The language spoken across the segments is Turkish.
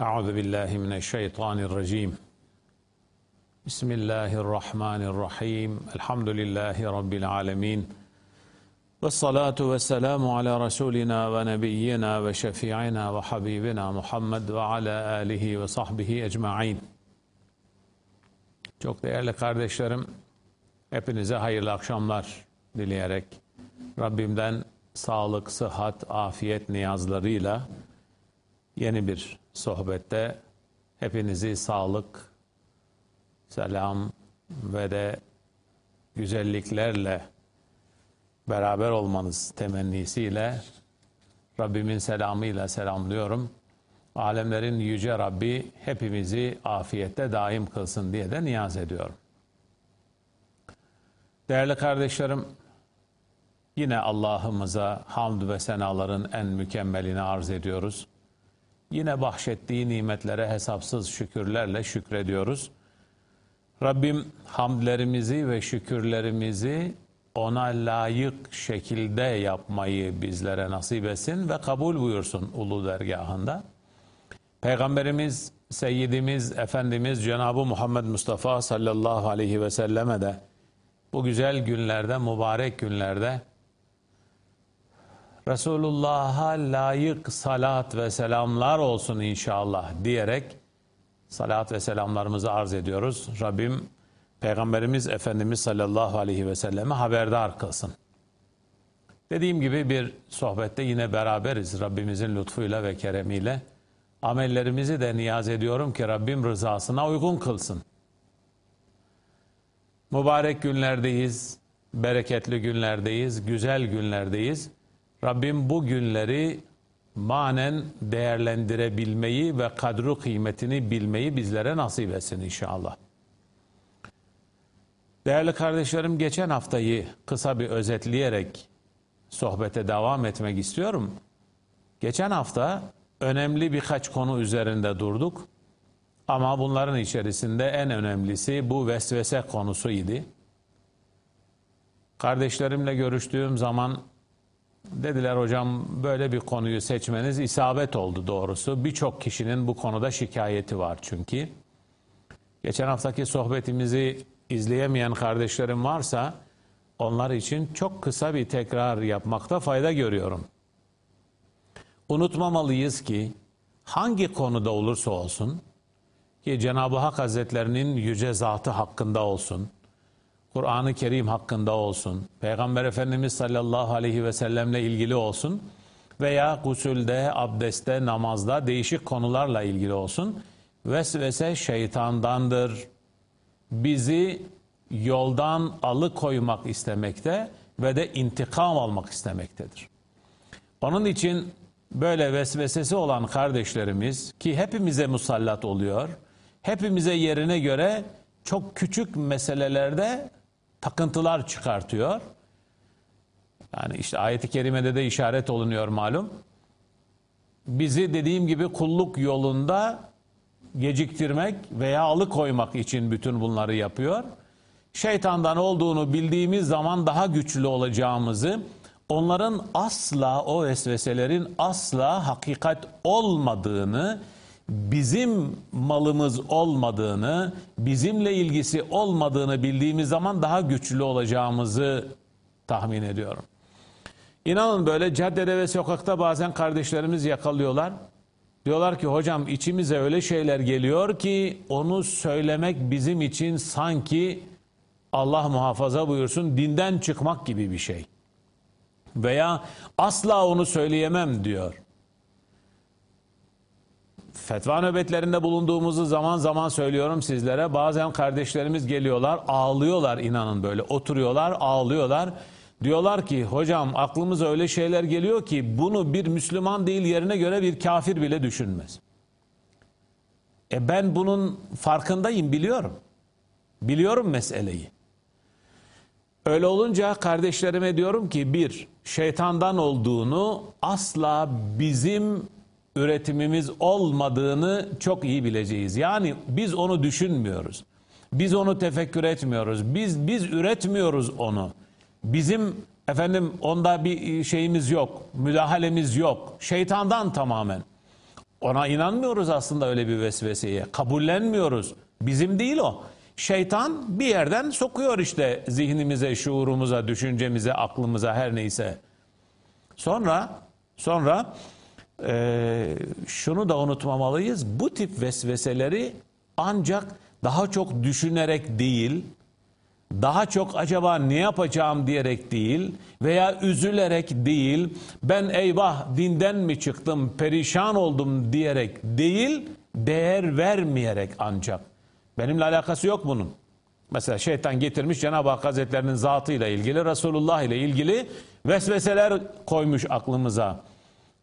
أعوذ بالله من الشيطان الرجيم بسم الله الرحمن الرحيم الحمد لله رب العالمين والصلاة والسلام على رسولنا ونبينا وشفيعنا وحبيبنا محمد وعلى آله وصحبه أجمعين Çok değerli kardeşlerim, hepinize hayırlı akşamlar dileyerek Rabbimden sağlık, sıhhat, afiyet niyazlarıyla yeni bir sohbette hepinizi sağlık, selam ve de güzelliklerle beraber olmanız temennisiyle Rabbimin selamıyla selamlıyorum. Alemlerin yüce Rabbi hepimizi afiyette daim kılsın diye de niyaz ediyorum. Değerli kardeşlerim, yine Allah'ımıza hamd ve senaların en mükemmelini arz ediyoruz. Yine bahşettiği nimetlere hesapsız şükürlerle şükrediyoruz. Rabbim hamdlerimizi ve şükürlerimizi ona layık şekilde yapmayı bizlere nasip etsin ve kabul buyursun ulu dergahında. Peygamberimiz, Seyyidimiz, Efendimiz Cenab-ı Muhammed Mustafa sallallahu aleyhi ve selleme de bu güzel günlerde, mübarek günlerde Resulullah'a layık salat ve selamlar olsun inşallah diyerek salat ve selamlarımızı arz ediyoruz. Rabbim Peygamberimiz Efendimiz sallallahu aleyhi ve selleme haberdar kılsın. Dediğim gibi bir sohbette yine beraberiz Rabbimizin lütfuyla ve keremiyle. Amellerimizi de niyaz ediyorum ki Rabbim rızasına uygun kılsın. Mübarek günlerdeyiz, bereketli günlerdeyiz, güzel günlerdeyiz. Rabbim bu günleri manen değerlendirebilmeyi ve kadru kıymetini bilmeyi bizlere nasip etsin inşallah. Değerli kardeşlerim geçen haftayı kısa bir özetleyerek sohbete devam etmek istiyorum. Geçen hafta önemli birkaç konu üzerinde durduk. Ama bunların içerisinde en önemlisi bu vesvese konusuydu. Kardeşlerimle görüştüğüm zaman dediler hocam böyle bir konuyu seçmeniz isabet oldu doğrusu. Birçok kişinin bu konuda şikayeti var çünkü. Geçen haftaki sohbetimizi izleyemeyen kardeşlerim varsa onlar için çok kısa bir tekrar yapmakta fayda görüyorum. Unutmamalıyız ki hangi konuda olursa olsun ki Cenab-ı Hak Hazretlerinin yüce zatı hakkında olsun, Kur'an-ı Kerim hakkında olsun, Peygamber Efendimiz sallallahu aleyhi ve sellemle ilgili olsun veya gusülde, abdestte, namazda değişik konularla ilgili olsun. Vesvese şeytandandır. Bizi yoldan alıkoymak istemekte ve de intikam almak istemektedir. Onun için böyle vesvesesi olan kardeşlerimiz ki hepimize musallat oluyor, hepimize yerine göre çok küçük meselelerde takıntılar çıkartıyor. Yani işte ayeti kerimede de işaret olunuyor malum. Bizi dediğim gibi kulluk yolunda geciktirmek veya alıkoymak için bütün bunları yapıyor. Şeytandan olduğunu bildiğimiz zaman daha güçlü olacağımızı, onların asla o vesveselerin asla hakikat olmadığını, bizim malımız olmadığını, bizimle ilgisi olmadığını bildiğimiz zaman daha güçlü olacağımızı tahmin ediyorum. İnanın böyle caddede ve sokakta bazen kardeşlerimiz yakalıyorlar. Diyorlar ki hocam içimize öyle şeyler geliyor ki onu söylemek bizim için sanki Allah muhafaza buyursun dinden çıkmak gibi bir şey. Veya asla onu söyleyemem diyor fetva nöbetlerinde bulunduğumuzu zaman zaman söylüyorum sizlere. Bazen kardeşlerimiz geliyorlar, ağlıyorlar inanın böyle. Oturuyorlar, ağlıyorlar. Diyorlar ki hocam aklımıza öyle şeyler geliyor ki bunu bir Müslüman değil yerine göre bir kafir bile düşünmez. E ben bunun farkındayım, biliyorum. Biliyorum meseleyi. Öyle olunca kardeşlerime diyorum ki bir, şeytandan olduğunu asla bizim üretimimiz olmadığını çok iyi bileceğiz. Yani biz onu düşünmüyoruz. Biz onu tefekkür etmiyoruz. Biz biz üretmiyoruz onu. Bizim efendim onda bir şeyimiz yok, müdahalemiz yok. Şeytandan tamamen. Ona inanmıyoruz aslında öyle bir vesveseye. Kabullenmiyoruz. Bizim değil o. Şeytan bir yerden sokuyor işte zihnimize, şuurumuza, düşüncemize, aklımıza her neyse. Sonra sonra e, şunu da unutmamalıyız. Bu tip vesveseleri ancak daha çok düşünerek değil, daha çok acaba ne yapacağım diyerek değil veya üzülerek değil, ben eyvah dinden mi çıktım, perişan oldum diyerek değil, değer vermeyerek ancak. Benimle alakası yok bunun. Mesela şeytan getirmiş Cenab-ı Hak Hazretlerinin zatıyla ilgili, Resulullah ile ilgili vesveseler koymuş aklımıza.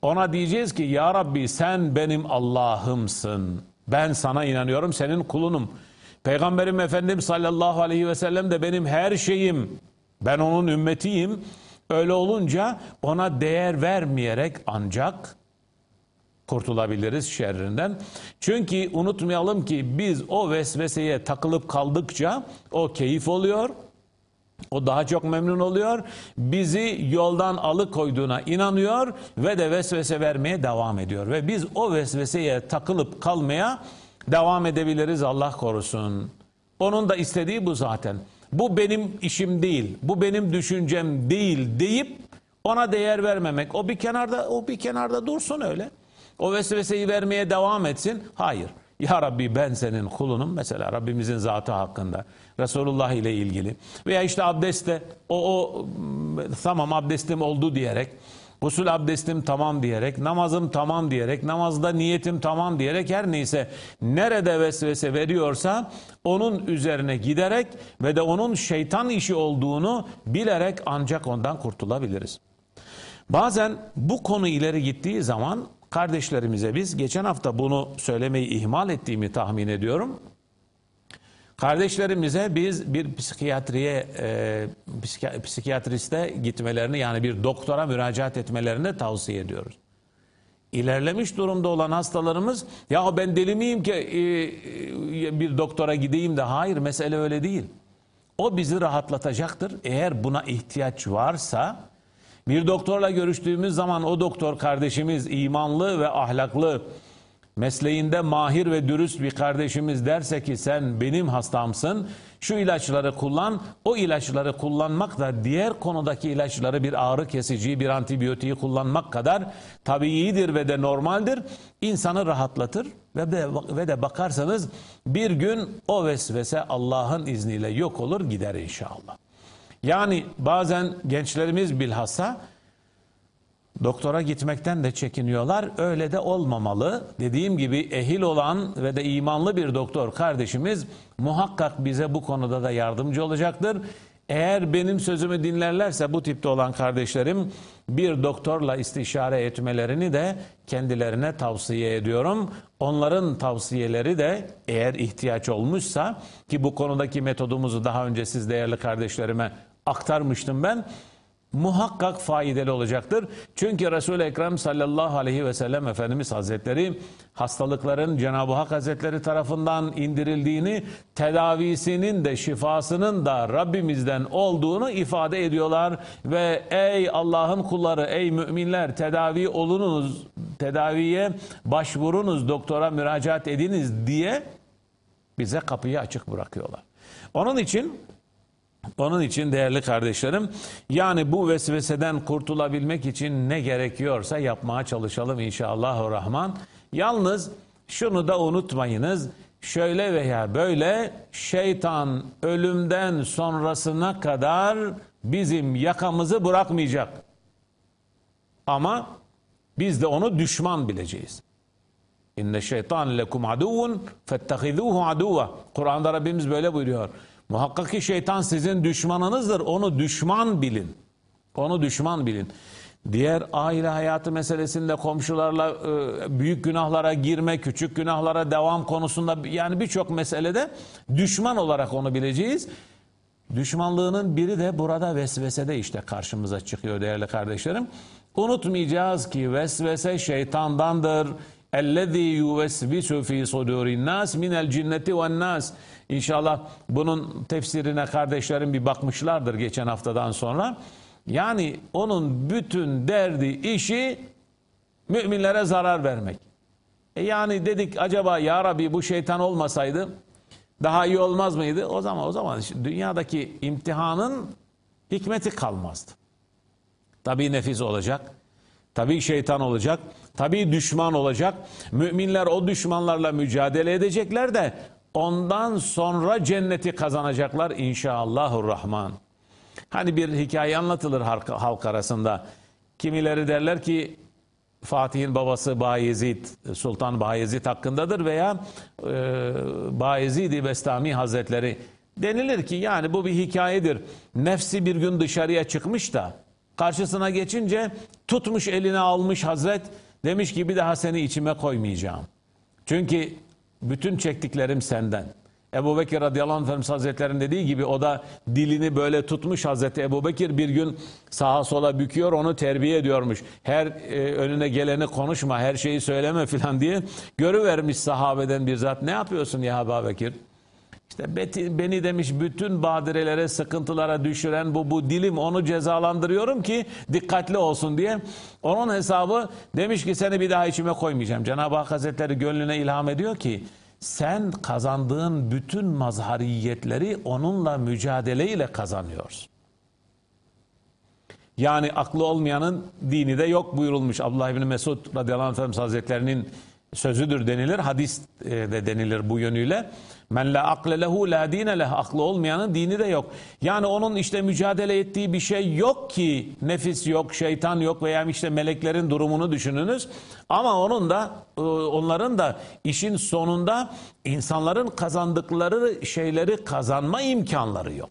Ona diyeceğiz ki ya Rabbi sen benim Allah'ımsın. Ben sana inanıyorum, senin kulunum. Peygamberim Efendim sallallahu aleyhi ve sellem de benim her şeyim. Ben onun ümmetiyim. Öyle olunca ona değer vermeyerek ancak kurtulabiliriz şerrinden. Çünkü unutmayalım ki biz o vesveseye takılıp kaldıkça o keyif oluyor. O daha çok memnun oluyor. Bizi yoldan alıkoyduğuna inanıyor ve de vesvese vermeye devam ediyor. Ve biz o vesveseye takılıp kalmaya devam edebiliriz Allah korusun. Onun da istediği bu zaten. Bu benim işim değil, bu benim düşüncem değil deyip ona değer vermemek. O bir kenarda o bir kenarda dursun öyle. O vesveseyi vermeye devam etsin. Hayır. Ya Rabbi ben senin kulunum mesela Rabbimizin zatı hakkında Resulullah ile ilgili veya işte abdestte o, o tamam abdestim oldu diyerek Gusül abdestim tamam diyerek, namazım tamam diyerek, namazda niyetim tamam diyerek her neyse nerede vesvese veriyorsa onun üzerine giderek ve de onun şeytan işi olduğunu bilerek ancak ondan kurtulabiliriz. Bazen bu konu ileri gittiği zaman kardeşlerimize biz geçen hafta bunu söylemeyi ihmal ettiğimi tahmin ediyorum. Kardeşlerimize biz bir psikiyatriye, e, psikiyatriste gitmelerini yani bir doktora müracaat etmelerini tavsiye ediyoruz. İlerlemiş durumda olan hastalarımız ya ben deli miyim ki e, e, bir doktora gideyim de hayır mesele öyle değil. O bizi rahatlatacaktır. Eğer buna ihtiyaç varsa bir doktorla görüştüğümüz zaman o doktor kardeşimiz imanlı ve ahlaklı mesleğinde mahir ve dürüst bir kardeşimiz derse ki sen benim hastamsın, şu ilaçları kullan, o ilaçları kullanmak da diğer konudaki ilaçları bir ağrı kesici, bir antibiyotiği kullanmak kadar tabiidir ve de normaldir. İnsanı rahatlatır ve de, ve de bakarsanız bir gün o vesvese Allah'ın izniyle yok olur gider inşallah. Yani bazen gençlerimiz bilhassa Doktora gitmekten de çekiniyorlar. Öyle de olmamalı. Dediğim gibi ehil olan ve de imanlı bir doktor kardeşimiz muhakkak bize bu konuda da yardımcı olacaktır. Eğer benim sözümü dinlerlerse bu tipte olan kardeşlerim bir doktorla istişare etmelerini de kendilerine tavsiye ediyorum. Onların tavsiyeleri de eğer ihtiyaç olmuşsa ki bu konudaki metodumuzu daha önce siz değerli kardeşlerime aktarmıştım ben muhakkak faydalı olacaktır. Çünkü Resul-i Ekrem sallallahu aleyhi ve sellem Efendimiz Hazretleri hastalıkların Cenab-ı Hak Hazretleri tarafından indirildiğini, tedavisinin de şifasının da Rabbimizden olduğunu ifade ediyorlar ve ey Allah'ın kulları, ey müminler tedavi olunuz, tedaviye başvurunuz, doktora müracaat ediniz diye bize kapıyı açık bırakıyorlar. Onun için onun için değerli kardeşlerim yani bu vesveseden kurtulabilmek için ne gerekiyorsa yapmaya çalışalım inşallah rahman. Yalnız şunu da unutmayınız. Şöyle veya böyle şeytan ölümden sonrasına kadar bizim yakamızı bırakmayacak. Ama biz de onu düşman bileceğiz. İnne şeytan lekum aduvun fettehizuhu aduva. Kur'an'da Rabbimiz böyle buyuruyor. Muhakkak ki şeytan sizin düşmanınızdır. Onu düşman bilin. Onu düşman bilin. Diğer aile hayatı meselesinde komşularla e, büyük günahlara girme, küçük günahlara devam konusunda yani birçok meselede düşman olarak onu bileceğiz. Düşmanlığının biri de burada vesvesede işte karşımıza çıkıyor değerli kardeşlerim. Unutmayacağız ki vesvese şeytandandır. اَلَّذ۪ي يُوَسْوِسُ ف۪ي صُدُورِ النَّاسِ مِنَ الْجِنَّةِ وَالنَّاسِ İnşallah bunun tefsirine kardeşlerim bir bakmışlardır geçen haftadan sonra. Yani onun bütün derdi, işi müminlere zarar vermek. E yani dedik acaba ya Rabbi bu şeytan olmasaydı daha iyi olmaz mıydı? O zaman o zaman dünyadaki imtihanın hikmeti kalmazdı. Tabii nefis olacak. Tabii şeytan olacak. Tabii düşman olacak. Müminler o düşmanlarla mücadele edecekler de ondan sonra cenneti kazanacaklar inşallahurrahman. Hani bir hikaye anlatılır halk, arasında. Kimileri derler ki Fatih'in babası Bayezid, Sultan Bayezid hakkındadır veya e, Bayezid-i Bestami Hazretleri denilir ki yani bu bir hikayedir. Nefsi bir gün dışarıya çıkmış da karşısına geçince tutmuş eline almış Hazret demiş ki bir daha seni içime koymayacağım. Çünkü bütün çektiklerim senden. Ebu Bekir radıyallahu anh Efendimiz Hazretleri'nin dediği gibi o da dilini böyle tutmuş Hazreti Ebu Bekir bir gün sağa sola büküyor onu terbiye ediyormuş. Her e, önüne geleni konuşma her şeyi söyleme filan diye görüvermiş sahabeden bir zat. Ne yapıyorsun ya Ebu Bekir? İşte beni demiş bütün badirelere, sıkıntılara düşüren bu, bu dilim onu cezalandırıyorum ki dikkatli olsun diye. Onun hesabı demiş ki seni bir daha içime koymayacağım. Cenab-ı Hak Hazretleri gönlüne ilham ediyor ki sen kazandığın bütün mazhariyetleri onunla mücadeleyle kazanıyorsun. Yani aklı olmayanın dini de yok buyurulmuş. Abdullah İbni Mesud radıyallahu anh Hazretlerinin sözüdür denilir. Hadis e, de denilir bu yönüyle. Men la akle lehu la dine leh. Aklı olmayanın dini de yok. Yani onun işte mücadele ettiği bir şey yok ki. Nefis yok, şeytan yok veya işte meleklerin durumunu düşününüz. Ama onun da e, onların da işin sonunda insanların kazandıkları şeyleri kazanma imkanları yok.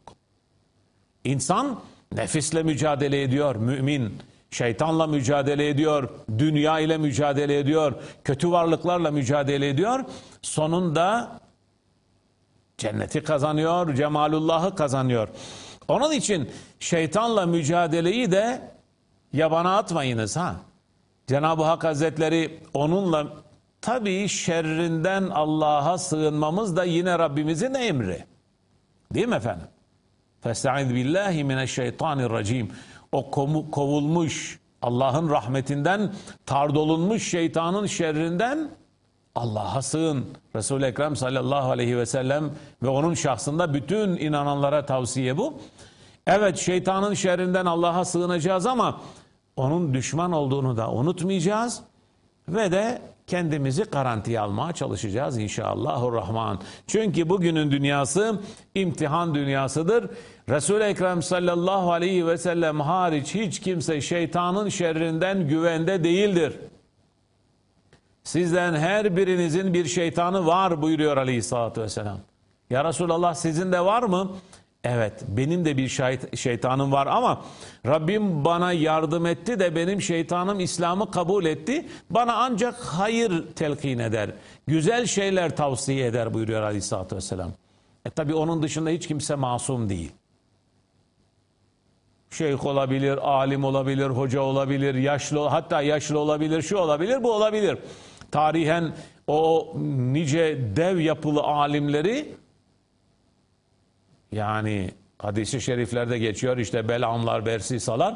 İnsan nefisle mücadele ediyor mümin. Şeytanla mücadele ediyor, dünya ile mücadele ediyor, kötü varlıklarla mücadele ediyor. Sonunda cenneti kazanıyor, cemalullahı kazanıyor. Onun için şeytanla mücadeleyi de yabana atmayınız ha. Cenab-ı Hak Hazretleri onunla tabii şerrinden Allah'a sığınmamız da yine Rabbimizin emri. Değil mi efendim? Festaiz billahi mineşşeytanirracim o kovulmuş Allah'ın rahmetinden tardolunmuş şeytanın şerrinden Allah'a sığın. Resul-i Ekrem sallallahu aleyhi ve sellem ve onun şahsında bütün inananlara tavsiye bu. Evet şeytanın şerrinden Allah'a sığınacağız ama onun düşman olduğunu da unutmayacağız ve de kendimizi garantiye almaya çalışacağız inşallahurrahman. Çünkü bugünün dünyası imtihan dünyasıdır. Resul-i Ekrem sallallahu aleyhi ve sellem hariç hiç kimse şeytanın şerrinden güvende değildir. Sizden her birinizin bir şeytanı var buyuruyor aleyhissalatü vesselam. Ya Resulallah sizin de var mı? Evet benim de bir şeytanım var ama Rabbim bana yardım etti de benim şeytanım İslam'ı kabul etti. Bana ancak hayır telkin eder. Güzel şeyler tavsiye eder buyuruyor Aleyhisselatü Vesselam. E tabi onun dışında hiç kimse masum değil. Şeyh olabilir, alim olabilir, hoca olabilir, yaşlı hatta yaşlı olabilir, şu olabilir, bu olabilir. Tarihen o nice dev yapılı alimleri yani hadisi şeriflerde geçiyor işte Belamlar, Bersisalar.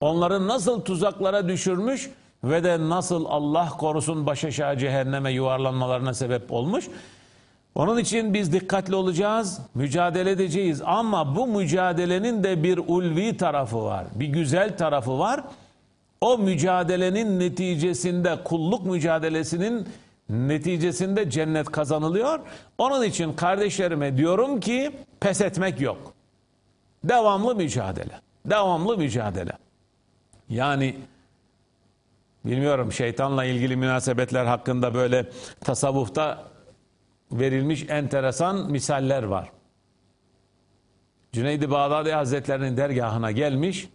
Onları nasıl tuzaklara düşürmüş ve de nasıl Allah korusun baş aşağı cehenneme yuvarlanmalarına sebep olmuş. Onun için biz dikkatli olacağız, mücadele edeceğiz. Ama bu mücadelenin de bir ulvi tarafı var, bir güzel tarafı var. O mücadelenin neticesinde, kulluk mücadelesinin neticesinde cennet kazanılıyor. Onun için kardeşlerime diyorum ki pes etmek yok. Devamlı mücadele. Devamlı mücadele. Yani bilmiyorum şeytanla ilgili münasebetler hakkında böyle tasavvufta verilmiş enteresan misaller var. Cüneyd-i Bağdadi Hazretlerinin dergahına gelmiş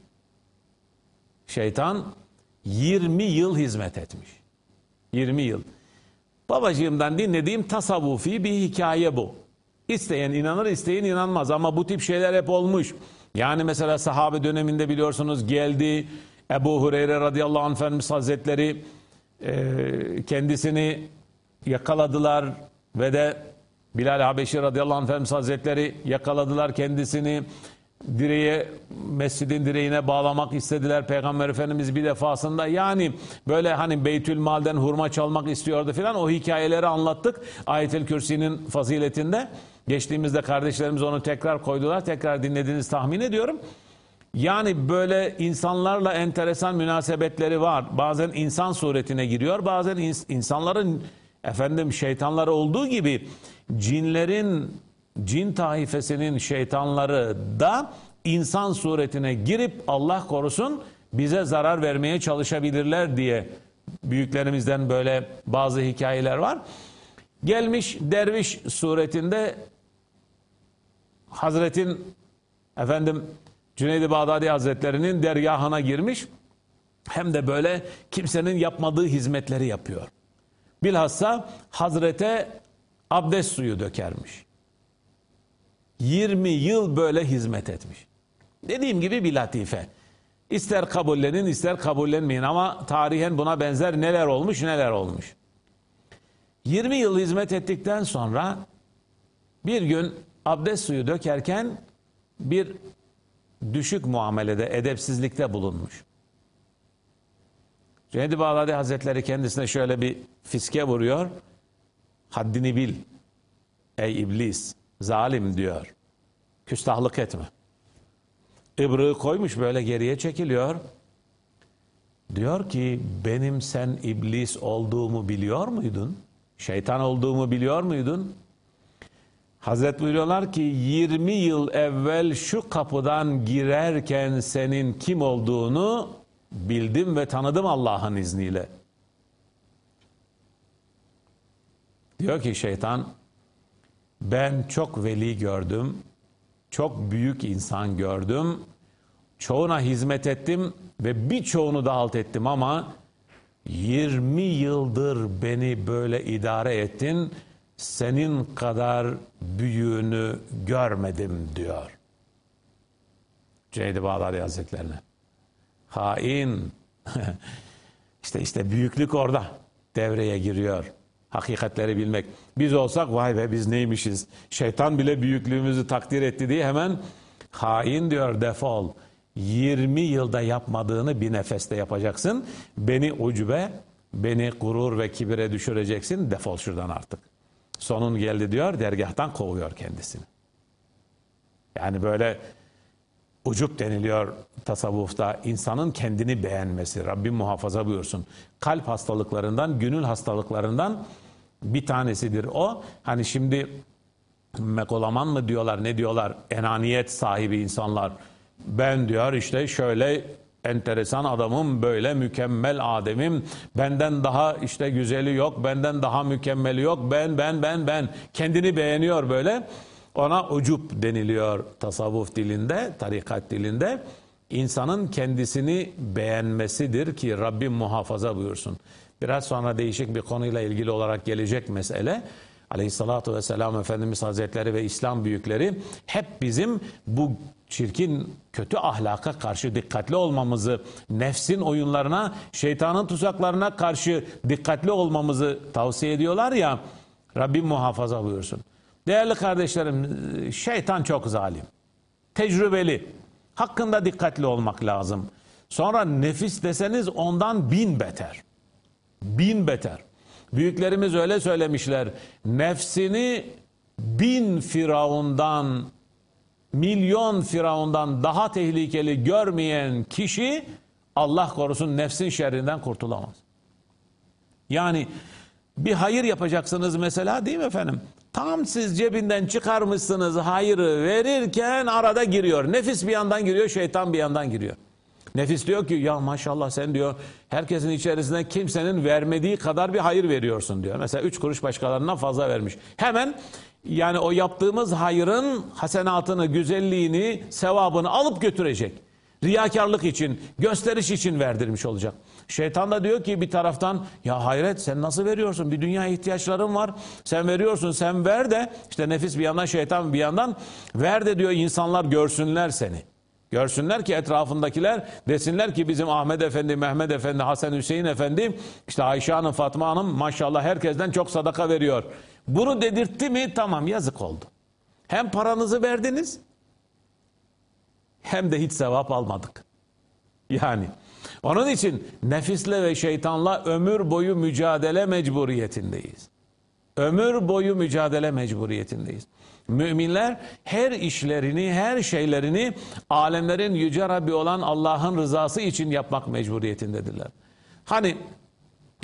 şeytan 20 yıl hizmet etmiş. 20 yıl. Babacığımdan dinlediğim tasavvufi bir hikaye bu. İsteyen inanır, isteyen inanmaz ama bu tip şeyler hep olmuş. Yani mesela sahabe döneminde biliyorsunuz geldi Ebu Hureyre radıyallahu anh Efendimiz Hazretleri e, kendisini yakaladılar ve de Bilal Habeşi radıyallahu anh Efendimiz Hazretleri yakaladılar kendisini direğe mescidin direğine bağlamak istediler Peygamber Efendimiz bir defasında. Yani böyle hani Beytül Mal'den hurma çalmak istiyordu filan o hikayeleri anlattık. Ayet-el Kürsi'nin faziletinde. Geçtiğimizde kardeşlerimiz onu tekrar koydular. Tekrar dinlediğiniz tahmin ediyorum. Yani böyle insanlarla enteresan münasebetleri var. Bazen insan suretine giriyor. Bazen ins- insanların efendim şeytanları olduğu gibi cinlerin cin taifesinin şeytanları da insan suretine girip Allah korusun bize zarar vermeye çalışabilirler diye büyüklerimizden böyle bazı hikayeler var. Gelmiş derviş suretinde Hazretin efendim Cüneyd-i Bağdadi Hazretleri'nin dergahına girmiş. Hem de böyle kimsenin yapmadığı hizmetleri yapıyor. Bilhassa Hazrete abdest suyu dökermiş. 20 yıl böyle hizmet etmiş. Dediğim gibi bir latife. İster kabullenin ister kabullenmeyin ama tarihen buna benzer neler olmuş neler olmuş. 20 yıl hizmet ettikten sonra bir gün abdest suyu dökerken bir düşük muamelede, edepsizlikte bulunmuş. Cüneyd-i Bağdadi Hazretleri kendisine şöyle bir fiske vuruyor. Haddini bil ey iblis, zalim diyor. Küstahlık etme. İbrığı koymuş böyle geriye çekiliyor. Diyor ki benim sen iblis olduğumu biliyor muydun? Şeytan olduğumu biliyor muydun? Hazret buyuruyorlar ki 20 yıl evvel şu kapıdan girerken senin kim olduğunu bildim ve tanıdım Allah'ın izniyle. Diyor ki şeytan ben çok veli gördüm, çok büyük insan gördüm, çoğuna hizmet ettim ve birçoğunu da alt ettim ama 20 yıldır beni böyle idare ettin, senin kadar büyüğünü görmedim diyor. Ceydi Bağdadi Hazretlerine. Hain. işte işte büyüklük orada devreye giriyor. Hakikatleri bilmek. Biz olsak vay be biz neymişiz. Şeytan bile büyüklüğümüzü takdir etti diye hemen hain diyor defol. 20 yılda yapmadığını bir nefeste yapacaksın. Beni ucube, beni gurur ve kibire düşüreceksin. Defol şuradan artık. Sonun geldi diyor, dergahtan kovuyor kendisini. Yani böyle ucup deniliyor tasavvufta insanın kendini beğenmesi. Rabbim muhafaza buyursun. Kalp hastalıklarından, gönül hastalıklarından bir tanesidir o. Hani şimdi megaloman mı diyorlar, ne diyorlar? Enaniyet sahibi insanlar. Ben diyor işte şöyle enteresan adamım, böyle mükemmel ademim, benden daha işte güzeli yok, benden daha mükemmeli yok, ben, ben, ben, ben. Kendini beğeniyor böyle. Ona ucup deniliyor tasavvuf dilinde, tarikat dilinde. İnsanın kendisini beğenmesidir ki Rabbim muhafaza buyursun. Biraz sonra değişik bir konuyla ilgili olarak gelecek mesele. Aleyhissalatu vesselam Efendimiz Hazretleri ve İslam büyükleri hep bizim bu çirkin kötü ahlaka karşı dikkatli olmamızı, nefsin oyunlarına, şeytanın tuzaklarına karşı dikkatli olmamızı tavsiye ediyorlar ya. Rabbim muhafaza buyursun. Değerli kardeşlerim, şeytan çok zalim. Tecrübeli. Hakkında dikkatli olmak lazım. Sonra nefis deseniz ondan bin beter. Bin beter. Büyüklerimiz öyle söylemişler. Nefsini bin firavundan, milyon firavundan daha tehlikeli görmeyen kişi Allah korusun nefsin şerrinden kurtulamaz. Yani bir hayır yapacaksınız mesela değil mi efendim? Tam siz cebinden çıkarmışsınız hayırı verirken arada giriyor. Nefis bir yandan giriyor, şeytan bir yandan giriyor. Nefis diyor ki ya maşallah sen diyor herkesin içerisinde kimsenin vermediği kadar bir hayır veriyorsun diyor. Mesela üç kuruş başkalarından fazla vermiş. Hemen yani o yaptığımız hayırın hasenatını, güzelliğini, sevabını alıp götürecek. Riyakarlık için, gösteriş için verdirmiş olacak. Şeytan da diyor ki bir taraftan ya hayret sen nasıl veriyorsun? Bir dünya ihtiyaçların var. Sen veriyorsun sen ver de işte nefis bir yandan şeytan bir yandan ver de diyor insanlar görsünler seni. Görsünler ki etrafındakiler desinler ki bizim Ahmet Efendi, Mehmet Efendi, Hasan Hüseyin Efendi, işte Ayşe Hanım, Fatma Hanım maşallah herkesten çok sadaka veriyor. Bunu dedirtti mi tamam yazık oldu. Hem paranızı verdiniz hem de hiç sevap almadık. Yani onun için nefisle ve şeytanla ömür boyu mücadele mecburiyetindeyiz. Ömür boyu mücadele mecburiyetindeyiz. Müminler her işlerini, her şeylerini alemlerin yüce Rabbi olan Allah'ın rızası için yapmak mecburiyetindedirler. Hani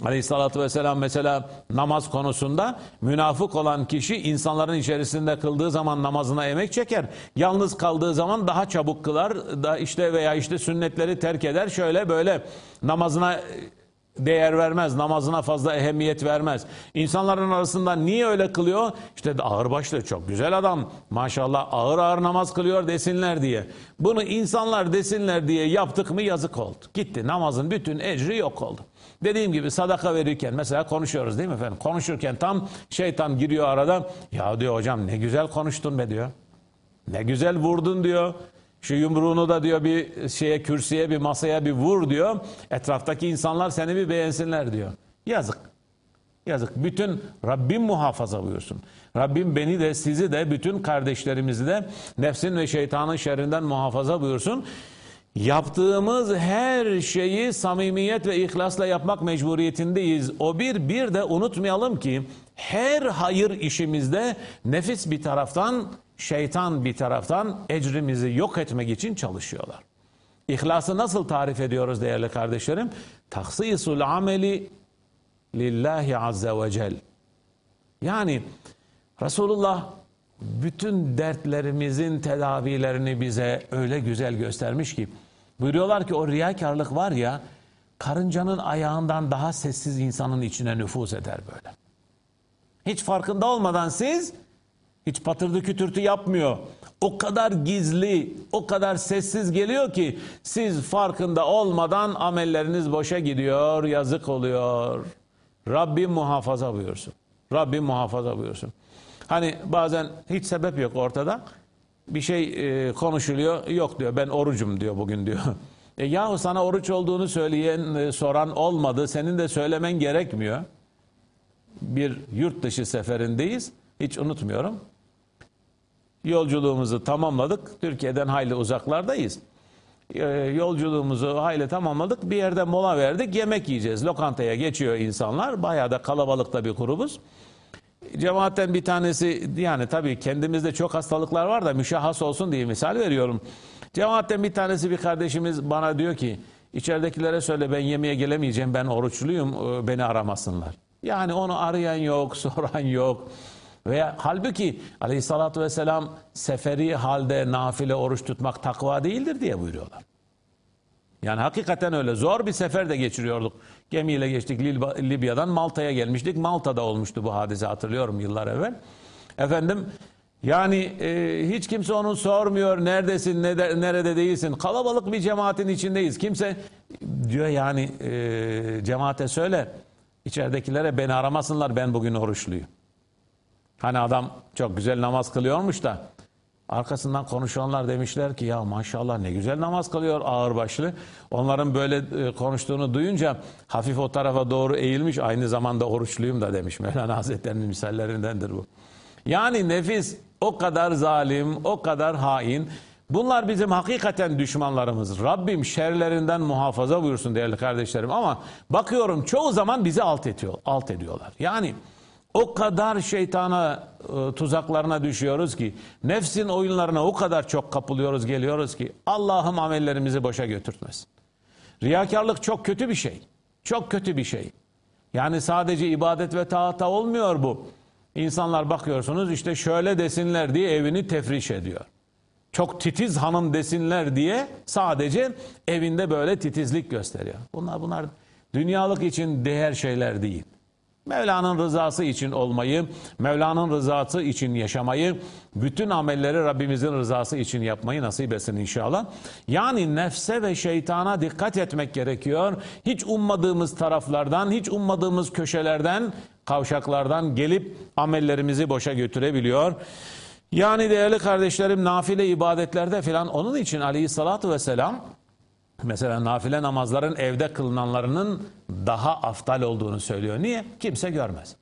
Aleyhissalatü vesselam mesela namaz konusunda münafık olan kişi insanların içerisinde kıldığı zaman namazına emek çeker. Yalnız kaldığı zaman daha çabuk kılar da işte veya işte sünnetleri terk eder. Şöyle böyle namazına değer vermez, namazına fazla ehemmiyet vermez. İnsanların arasında niye öyle kılıyor? İşte ağırbaşlı, çok güzel adam. Maşallah ağır ağır namaz kılıyor desinler diye. Bunu insanlar desinler diye yaptık mı yazık oldu. Gitti namazın bütün ecri yok oldu. Dediğim gibi sadaka verirken mesela konuşuyoruz değil mi efendim? Konuşurken tam şeytan giriyor arada. Ya diyor hocam ne güzel konuştun be diyor. Ne güzel vurdun diyor. Şu yumruğunu da diyor bir şeye kürsüye bir masaya bir vur diyor. Etraftaki insanlar seni bir beğensinler diyor. Yazık. Yazık. Bütün Rabbim muhafaza buyursun. Rabbim beni de sizi de bütün kardeşlerimizi de nefsin ve şeytanın şerrinden muhafaza buyursun. Yaptığımız her şeyi samimiyet ve ihlasla yapmak mecburiyetindeyiz. O bir, bir de unutmayalım ki her hayır işimizde nefis bir taraftan, şeytan bir taraftan ecrimizi yok etmek için çalışıyorlar. İhlası nasıl tarif ediyoruz değerli kardeşlerim? Taksisul ameli lillahi azze ve cel. Yani Resulullah bütün dertlerimizin tedavilerini bize öyle güzel göstermiş ki buyuruyorlar ki o riyakarlık var ya karıncanın ayağından daha sessiz insanın içine nüfuz eder böyle. Hiç farkında olmadan siz hiç patırdı kütürtü yapmıyor. O kadar gizli, o kadar sessiz geliyor ki siz farkında olmadan amelleriniz boşa gidiyor, yazık oluyor. Rabbim muhafaza buyursun. Rabbim muhafaza buyursun. Hani bazen hiç sebep yok ortada. Bir şey e, konuşuluyor. Yok diyor ben orucum diyor bugün diyor. E yahu sana oruç olduğunu söyleyen, e, soran olmadı. Senin de söylemen gerekmiyor. Bir yurt dışı seferindeyiz. Hiç unutmuyorum. Yolculuğumuzu tamamladık. Türkiye'den hayli uzaklardayız. E, yolculuğumuzu hayli tamamladık. Bir yerde mola verdik. Yemek yiyeceğiz. Lokantaya geçiyor insanlar. Bayağı da kalabalıkta bir grubuz. Cemaatten bir tanesi yani tabii kendimizde çok hastalıklar var da müşahhas olsun diye misal veriyorum. Cemaatten bir tanesi bir kardeşimiz bana diyor ki içeridekilere söyle ben yemeğe gelemeyeceğim ben oruçluyum e, beni aramasınlar. Yani onu arayan yok soran yok. Veya halbuki aleyhissalatü vesselam seferi halde nafile oruç tutmak takva değildir diye buyuruyorlar. Yani hakikaten öyle zor bir sefer de geçiriyorduk. Gemiyle geçtik Libya'dan Malta'ya gelmiştik. Malta'da olmuştu bu hadise hatırlıyorum yıllar evvel. Efendim yani e, hiç kimse onu sormuyor neredesin ne de, nerede değilsin. Kalabalık bir cemaatin içindeyiz. Kimse diyor yani e, cemaate söyle içeridekilere beni aramasınlar ben bugün oruçluyum. Hani adam çok güzel namaz kılıyormuş da Arkasından konuşanlar demişler ki ya maşallah ne güzel namaz kılıyor ağırbaşlı. Onların böyle e, konuştuğunu duyunca hafif o tarafa doğru eğilmiş aynı zamanda oruçluyum da demiş. Mevlana Hazretleri'nin misallerindendir bu. Yani nefis o kadar zalim, o kadar hain. Bunlar bizim hakikaten düşmanlarımız. Rabbim şerlerinden muhafaza buyursun değerli kardeşlerim. Ama bakıyorum çoğu zaman bizi alt ediyor, alt ediyorlar. Yani o kadar şeytana e, tuzaklarına düşüyoruz ki nefsin oyunlarına o kadar çok kapılıyoruz geliyoruz ki Allah'ım amellerimizi boşa götürtmesin. Riyakarlık çok kötü bir şey. Çok kötü bir şey. Yani sadece ibadet ve taata olmuyor bu. İnsanlar bakıyorsunuz işte şöyle desinler diye evini tefriş ediyor. Çok titiz hanım desinler diye sadece evinde böyle titizlik gösteriyor. Bunlar bunlar dünyalık için değer şeyler değil. Mevla'nın rızası için olmayı, Mevla'nın rızası için yaşamayı, bütün amelleri Rabbimizin rızası için yapmayı nasip etsin inşallah. Yani nefse ve şeytana dikkat etmek gerekiyor. Hiç ummadığımız taraflardan, hiç ummadığımız köşelerden, kavşaklardan gelip amellerimizi boşa götürebiliyor. Yani değerli kardeşlerim nafile ibadetlerde filan onun için aleyhissalatü vesselam Mesela nafile namazların evde kılınanlarının daha aftal olduğunu söylüyor. Niye? Kimse görmez.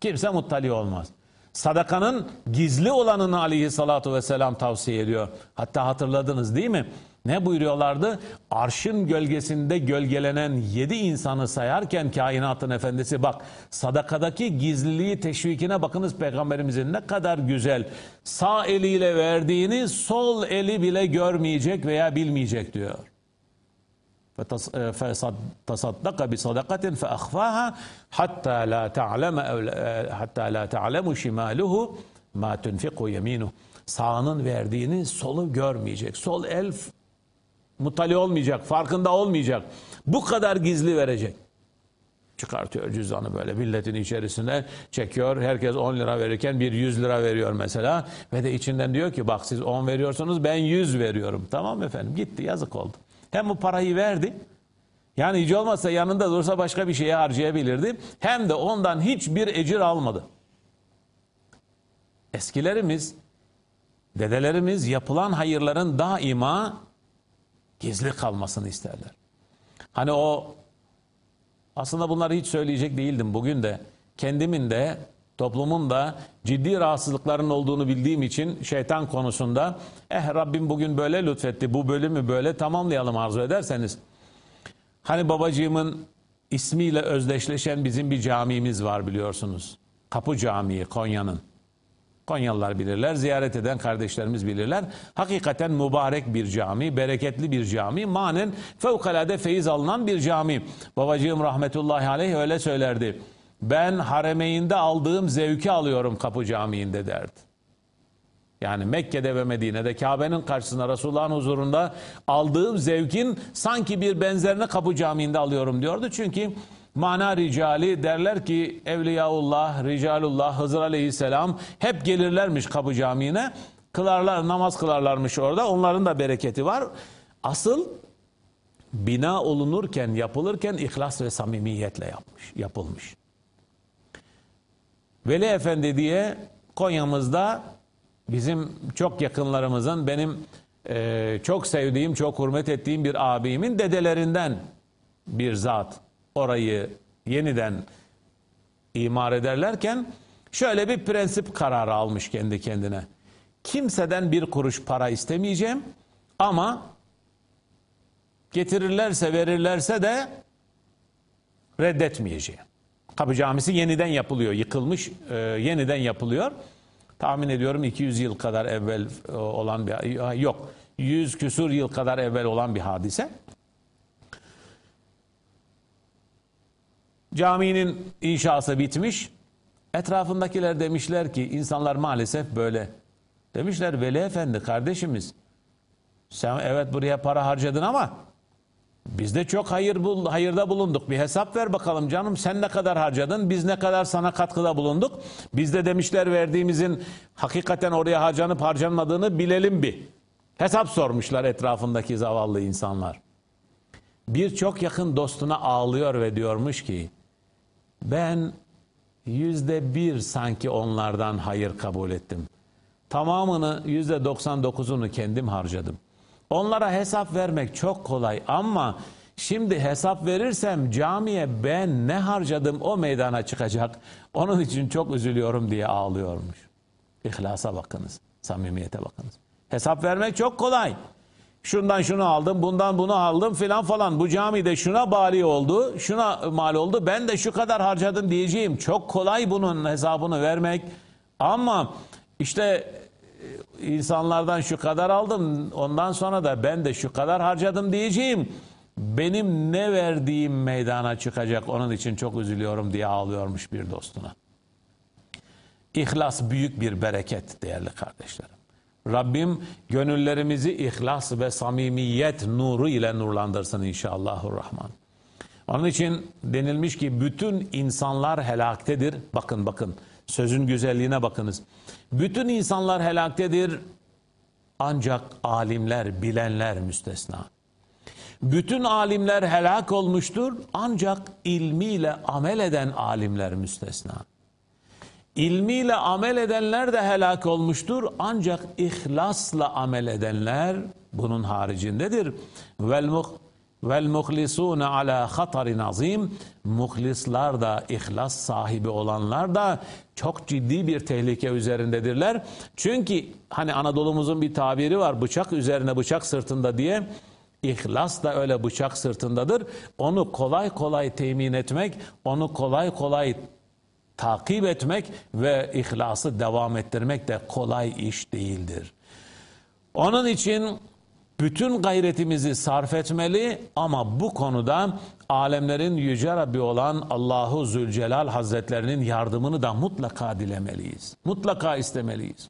Kimse muttali olmaz. Sadakanın gizli olanını aleyhissalatu vesselam tavsiye ediyor. Hatta hatırladınız değil mi? Ne buyuruyorlardı? Arşın gölgesinde gölgelenen yedi insanı sayarken kainatın efendisi bak sadakadaki gizliliği teşvikine bakınız peygamberimizin ne kadar güzel sağ eliyle verdiğini sol eli bile görmeyecek veya bilmeyecek diyor. فتصدق بصدقة فأخفاها حتى لا تعلم حتى لا تعلم شماله ما تنفق يمينه sağının verdiğini solu görmeyecek. Sol el mutali olmayacak, farkında olmayacak. Bu kadar gizli verecek. Çıkartıyor cüzdanı böyle milletin içerisinde çekiyor. Herkes 10 lira verirken bir 100 lira veriyor mesela. Ve de içinden diyor ki bak siz 10 veriyorsunuz ben 100 veriyorum. Tamam efendim gitti yazık oldu. Hem bu parayı verdi. Yani hiç olmazsa yanında dursa başka bir şeye harcayabilirdi. Hem de ondan hiçbir ecir almadı. Eskilerimiz, dedelerimiz yapılan hayırların daima gizli kalmasını isterler. Hani o aslında bunları hiç söyleyecek değildim bugün de. Kendimin de toplumun da ciddi rahatsızlıkların olduğunu bildiğim için şeytan konusunda eh Rabbim bugün böyle lütfetti bu bölümü böyle tamamlayalım arzu ederseniz. Hani babacığımın ismiyle özdeşleşen bizim bir camimiz var biliyorsunuz. Kapı Camii Konya'nın. Konyalılar bilirler, ziyaret eden kardeşlerimiz bilirler. Hakikaten mübarek bir cami, bereketli bir cami, manen fevkalade feyiz alınan bir cami. Babacığım rahmetullahi aleyh öyle söylerdi. Ben haremeyinde aldığım zevki alıyorum Kapı Camii'nde derdi. Yani Mekke'de ve Medine'de Kabe'nin karşısında Resulullah'ın huzurunda aldığım zevkin sanki bir benzerini Kapı Camii'nde alıyorum diyordu. Çünkü mana ricali derler ki Evliyaullah, Ricalullah, Hızır Aleyhisselam hep gelirlermiş Kapı Camii'ne. Kılarlar, namaz kılarlarmış orada. Onların da bereketi var. Asıl bina olunurken, yapılırken ihlas ve samimiyetle yapmış, yapılmış. Veli Efendi diye Konya'mızda bizim çok yakınlarımızın benim e, çok sevdiğim, çok hürmet ettiğim bir abimin dedelerinden bir zat orayı yeniden imar ederlerken şöyle bir prensip kararı almış kendi kendine. Kimseden bir kuruş para istemeyeceğim ama getirirlerse verirlerse de reddetmeyeceğim. Kapı Camisi yeniden yapılıyor, yıkılmış, e, yeniden yapılıyor. Tahmin ediyorum 200 yıl kadar evvel e, olan bir yok. 100 küsur yıl kadar evvel olan bir hadise. Caminin inşası bitmiş. Etrafındakiler demişler ki insanlar maalesef böyle. Demişler Veli Efendi kardeşimiz sen evet buraya para harcadın ama biz de çok hayır bul, hayırda bulunduk. Bir hesap ver bakalım canım. Sen ne kadar harcadın? Biz ne kadar sana katkıda bulunduk? Biz de demişler verdiğimizin hakikaten oraya harcanıp harcanmadığını bilelim bir. Hesap sormuşlar etrafındaki zavallı insanlar. Birçok yakın dostuna ağlıyor ve diyormuş ki ben yüzde bir sanki onlardan hayır kabul ettim. Tamamını yüzde 99'unu kendim harcadım. Onlara hesap vermek çok kolay ama şimdi hesap verirsem camiye ben ne harcadım o meydana çıkacak. Onun için çok üzülüyorum diye ağlıyormuş. İhlasa bakınız, samimiyete bakınız. Hesap vermek çok kolay. Şundan şunu aldım, bundan bunu aldım filan falan. Bu camide şuna bali oldu, şuna mal oldu. Ben de şu kadar harcadım diyeceğim. Çok kolay bunun hesabını vermek. Ama işte insanlardan şu kadar aldım ondan sonra da ben de şu kadar harcadım diyeceğim. Benim ne verdiğim meydana çıkacak onun için çok üzülüyorum diye ağlıyormuş bir dostuna. İhlas büyük bir bereket değerli kardeşlerim. Rabbim gönüllerimizi ihlas ve samimiyet nuru ile nurlandırsın inşallahurrahman. Onun için denilmiş ki bütün insanlar helaktedir. Bakın bakın sözün güzelliğine bakınız. Bütün insanlar helaktedir ancak alimler, bilenler müstesna. Bütün alimler helak olmuştur ancak ilmiyle amel eden alimler müstesna. İlmiyle amel edenler de helak olmuştur ancak ihlasla amel edenler bunun haricindedir. Vel vel muhlisune ala hatarin azim. Muhlislar da ihlas sahibi olanlar da çok ciddi bir tehlike üzerindedirler. Çünkü hani Anadolu'muzun bir tabiri var bıçak üzerine bıçak sırtında diye. İhlas da öyle bıçak sırtındadır. Onu kolay kolay temin etmek, onu kolay kolay takip etmek ve ihlası devam ettirmek de kolay iş değildir. Onun için bütün gayretimizi sarf etmeli ama bu konuda alemlerin yüce Rabbi olan Allahu Zülcelal Hazretlerinin yardımını da mutlaka dilemeliyiz. Mutlaka istemeliyiz.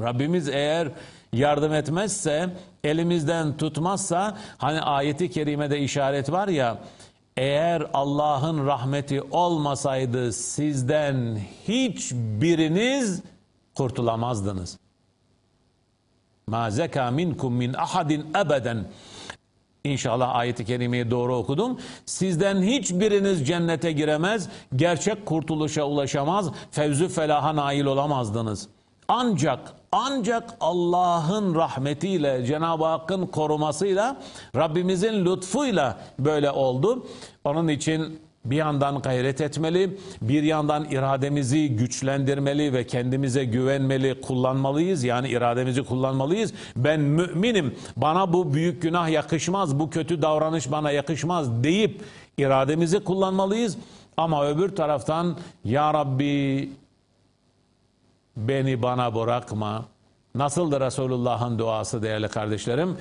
Rabbimiz eğer yardım etmezse, elimizden tutmazsa, hani ayeti kerimede işaret var ya, eğer Allah'ın rahmeti olmasaydı sizden hiçbiriniz kurtulamazdınız. Ma zeka minkum min ahadin ebeden. İnşallah ayeti kerimeyi doğru okudum. Sizden hiçbiriniz cennete giremez, gerçek kurtuluşa ulaşamaz, fevzü felaha nail olamazdınız. Ancak ancak Allah'ın rahmetiyle, Cenab-ı Hakk'ın korumasıyla, Rabbimizin lütfuyla böyle oldu. Onun için bir yandan gayret etmeli, bir yandan irademizi güçlendirmeli ve kendimize güvenmeli, kullanmalıyız. Yani irademizi kullanmalıyız. Ben müminim, bana bu büyük günah yakışmaz, bu kötü davranış bana yakışmaz deyip irademizi kullanmalıyız. Ama öbür taraftan Ya Rabbi beni bana bırakma. Nasıldır Resulullah'ın duası değerli kardeşlerim?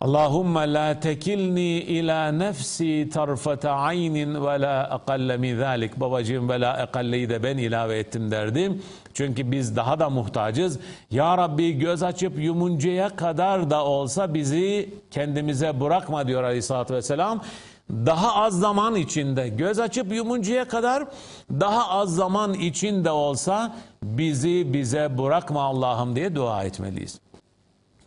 Allahümme la tekilni ila nefsi tarfete aynin ve la akalle min zalik. Babacığım ve la akalleyi de ben ilave ettim derdi. Çünkü biz daha da muhtacız. Ya Rabbi göz açıp yumuncaya kadar da olsa bizi kendimize bırakma diyor Aleyhisselatü Vesselam daha az zaman içinde göz açıp yumuncaya kadar daha az zaman içinde olsa bizi bize bırakma Allah'ım diye dua etmeliyiz.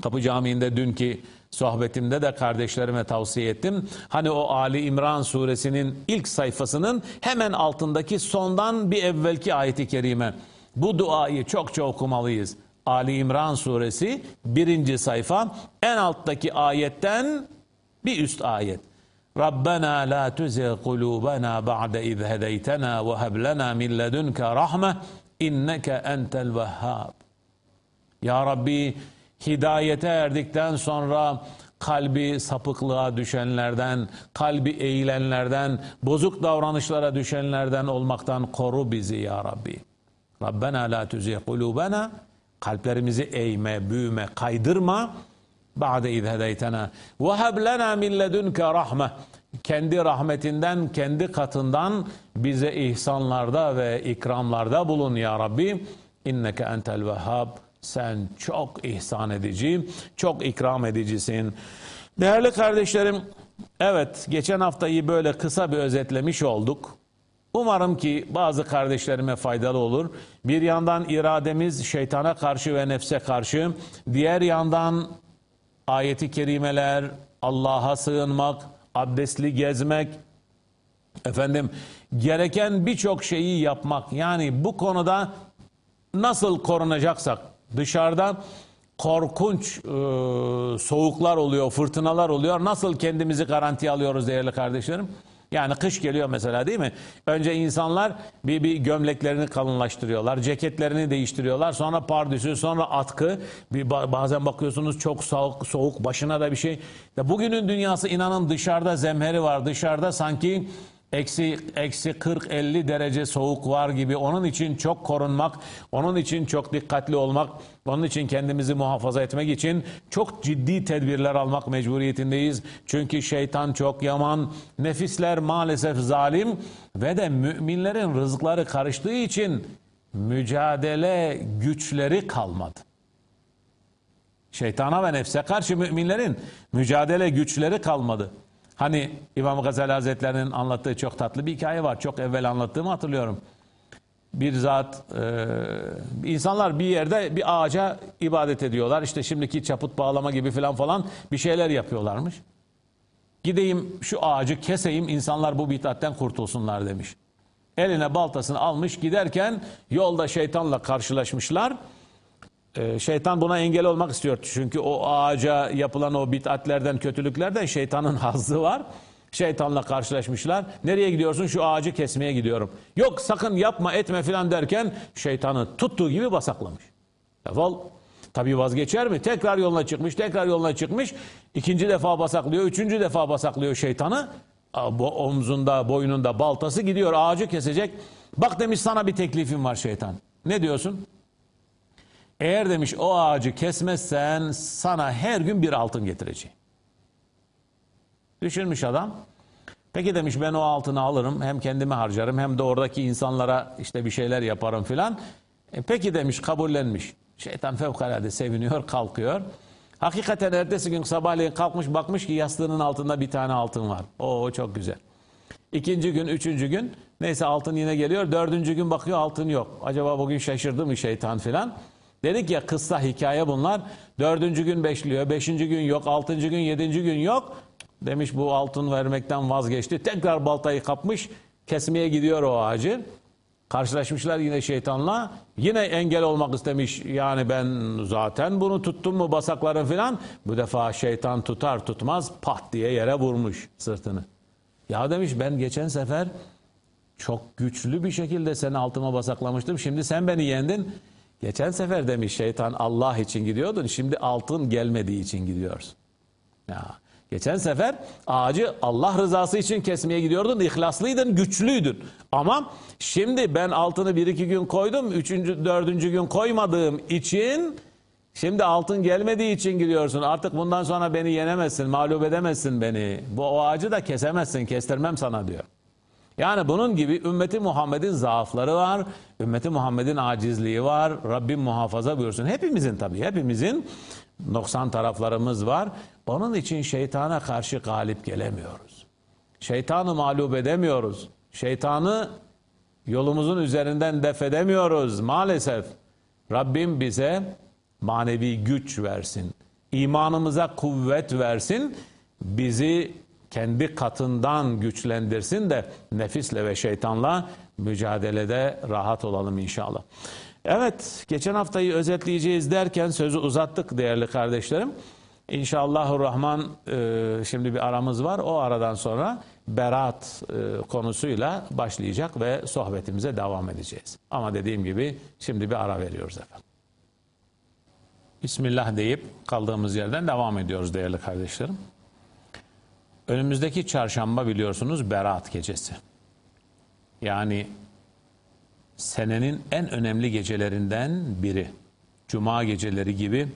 Kapı Camii'nde dünkü sohbetimde de kardeşlerime tavsiye ettim. Hani o Ali İmran suresinin ilk sayfasının hemen altındaki sondan bir evvelki ayeti kerime. Bu duayı çokça okumalıyız. Ali İmran suresi birinci sayfa en alttaki ayetten bir üst ayet. Rabbena la tuzigh kulubana ba'de iz hedeytena ve heb lena min ledunke rahme inneke entel vehhab. Ya Rabbi hidayete erdikten sonra kalbi sapıklığa düşenlerden, kalbi eğilenlerden, bozuk davranışlara düşenlerden olmaktan koru bizi ya Rabbi. Rabbena la tuzigh kulubena kalplerimizi eğme, büyüme, kaydırma. Ba'de iz hedeytena ve heb lena min ledunke rahme. Kendi rahmetinden kendi katından bize ihsanlarda ve ikramlarda bulun ya Rabbi. İnneke entel vehhab sen çok ihsan edici çok ikram edicisin değerli kardeşlerim evet geçen haftayı böyle kısa bir özetlemiş olduk Umarım ki bazı kardeşlerime faydalı olur. Bir yandan irademiz şeytana karşı ve nefse karşı, diğer yandan ayeti kerimeler, Allah'a sığınmak, abdestli gezmek, efendim gereken birçok şeyi yapmak. Yani bu konuda nasıl korunacaksak dışarıda korkunç e, soğuklar oluyor, fırtınalar oluyor. Nasıl kendimizi garantiye alıyoruz değerli kardeşlerim? Yani kış geliyor mesela değil mi? Önce insanlar bir, bir gömleklerini kalınlaştırıyorlar, ceketlerini değiştiriyorlar. Sonra pardüsü, sonra atkı. Bir, bazen bakıyorsunuz çok soğuk, soğuk, başına da bir şey. Bugünün dünyası inanın dışarıda zemheri var. Dışarıda sanki eksi, eksi 40-50 derece soğuk var gibi onun için çok korunmak, onun için çok dikkatli olmak, onun için kendimizi muhafaza etmek için çok ciddi tedbirler almak mecburiyetindeyiz. Çünkü şeytan çok yaman, nefisler maalesef zalim ve de müminlerin rızıkları karıştığı için mücadele güçleri kalmadı. Şeytana ve nefse karşı müminlerin mücadele güçleri kalmadı. Hani İmam Gazali Hazretleri'nin anlattığı çok tatlı bir hikaye var. Çok evvel anlattığımı hatırlıyorum. Bir zat, e, insanlar bir yerde bir ağaca ibadet ediyorlar. İşte şimdiki çaput bağlama gibi falan falan bir şeyler yapıyorlarmış. Gideyim şu ağacı keseyim insanlar bu bitatten kurtulsunlar demiş. Eline baltasını almış giderken yolda şeytanla karşılaşmışlar. Ee, şeytan buna engel olmak istiyor. Çünkü o ağaca yapılan o bid'atlerden, kötülüklerden şeytanın hazzı var. Şeytanla karşılaşmışlar. Nereye gidiyorsun? Şu ağacı kesmeye gidiyorum. Yok sakın yapma etme filan derken şeytanı tuttuğu gibi basaklamış. Defol. Tabii vazgeçer mi? Tekrar yoluna çıkmış, tekrar yoluna çıkmış. İkinci defa basaklıyor, üçüncü defa basaklıyor şeytanı. Bu omzunda, boynunda baltası gidiyor ağacı kesecek. Bak demiş sana bir teklifim var şeytan. Ne diyorsun? Eğer demiş o ağacı kesmezsen sana her gün bir altın getireceğim. Düşünmüş adam. Peki demiş ben o altını alırım hem kendime harcarım hem de oradaki insanlara işte bir şeyler yaparım filan. E peki demiş kabullenmiş. Şeytan fevkalade seviniyor kalkıyor. Hakikaten ertesi gün sabahleyin kalkmış bakmış ki yastığının altında bir tane altın var. Oo çok güzel. İkinci gün, üçüncü gün neyse altın yine geliyor. Dördüncü gün bakıyor altın yok. Acaba bugün şaşırdı mı şeytan filan? Dedik ya kıssa hikaye bunlar. Dördüncü gün beşliyor, beşinci gün yok, altıncı gün, yedinci gün yok. Demiş bu altın vermekten vazgeçti. Tekrar baltayı kapmış, kesmeye gidiyor o ağacı. Karşılaşmışlar yine şeytanla. Yine engel olmak istemiş. Yani ben zaten bunu tuttum mu basakların filan. Bu defa şeytan tutar tutmaz pat diye yere vurmuş sırtını. Ya demiş ben geçen sefer çok güçlü bir şekilde seni altıma basaklamıştım. Şimdi sen beni yendin. Geçen sefer demiş şeytan Allah için gidiyordun. Şimdi altın gelmediği için gidiyorsun. Ya. Geçen sefer ağacı Allah rızası için kesmeye gidiyordun. İhlaslıydın, güçlüydün. Ama şimdi ben altını bir iki gün koydum. Üçüncü, dördüncü gün koymadığım için şimdi altın gelmediği için gidiyorsun. Artık bundan sonra beni yenemezsin, mağlup edemezsin beni. Bu o ağacı da kesemezsin, kestirmem sana diyor. Yani bunun gibi ümmeti Muhammed'in zaafları var. Ümmeti Muhammed'in acizliği var. Rabbim muhafaza buyursun. Hepimizin tabii hepimizin noksan taraflarımız var. Onun için şeytana karşı galip gelemiyoruz. Şeytanı mağlup edemiyoruz. Şeytanı yolumuzun üzerinden def edemiyoruz. Maalesef Rabbim bize manevi güç versin. İmanımıza kuvvet versin. Bizi kendi katından güçlendirsin de nefisle ve şeytanla mücadelede rahat olalım inşallah. Evet, geçen haftayı özetleyeceğiz derken sözü uzattık değerli kardeşlerim. İnşallahurrahman e, şimdi bir aramız var. O aradan sonra berat e, konusuyla başlayacak ve sohbetimize devam edeceğiz. Ama dediğim gibi şimdi bir ara veriyoruz efendim. Bismillah deyip kaldığımız yerden devam ediyoruz değerli kardeşlerim. Önümüzdeki çarşamba biliyorsunuz Berat gecesi. Yani senenin en önemli gecelerinden biri. Cuma geceleri gibi,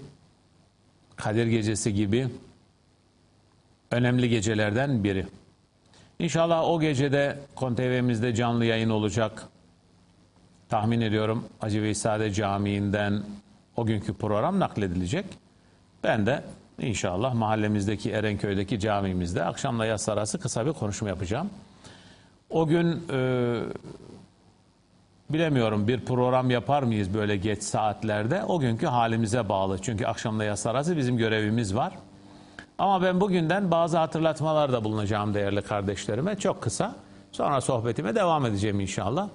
Kadir gecesi gibi önemli gecelerden biri. İnşallah o gecede KonTV'mizde canlı yayın olacak. Tahmin ediyorum Hacı Veysade Camii'nden o günkü program nakledilecek. Ben de İnşallah mahallemizdeki Erenköy'deki camimizde akşamla yatsı arası kısa bir konuşma yapacağım. O gün e, bilemiyorum bir program yapar mıyız böyle geç saatlerde? O günkü halimize bağlı. Çünkü akşamla yatsı arası bizim görevimiz var. Ama ben bugünden bazı hatırlatmalar da bulunacağım değerli kardeşlerime. Çok kısa. Sonra sohbetime devam edeceğim inşallah.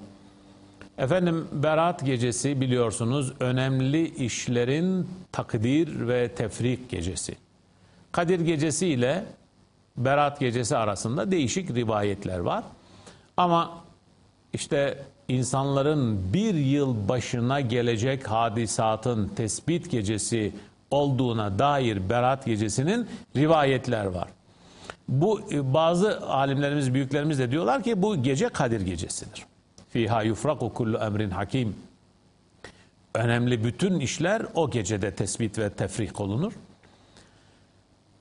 Efendim Berat gecesi biliyorsunuz önemli işlerin takdir ve tefrik gecesi. Kadir gecesi ile Berat gecesi arasında değişik rivayetler var. Ama işte insanların bir yıl başına gelecek hadisatın tespit gecesi olduğuna dair Berat gecesinin rivayetler var. Bu bazı alimlerimiz, büyüklerimiz de diyorlar ki bu gece Kadir gecesidir. Fiha yufraku kullu emrin hakim. Önemli bütün işler o gecede tespit ve tefrik olunur.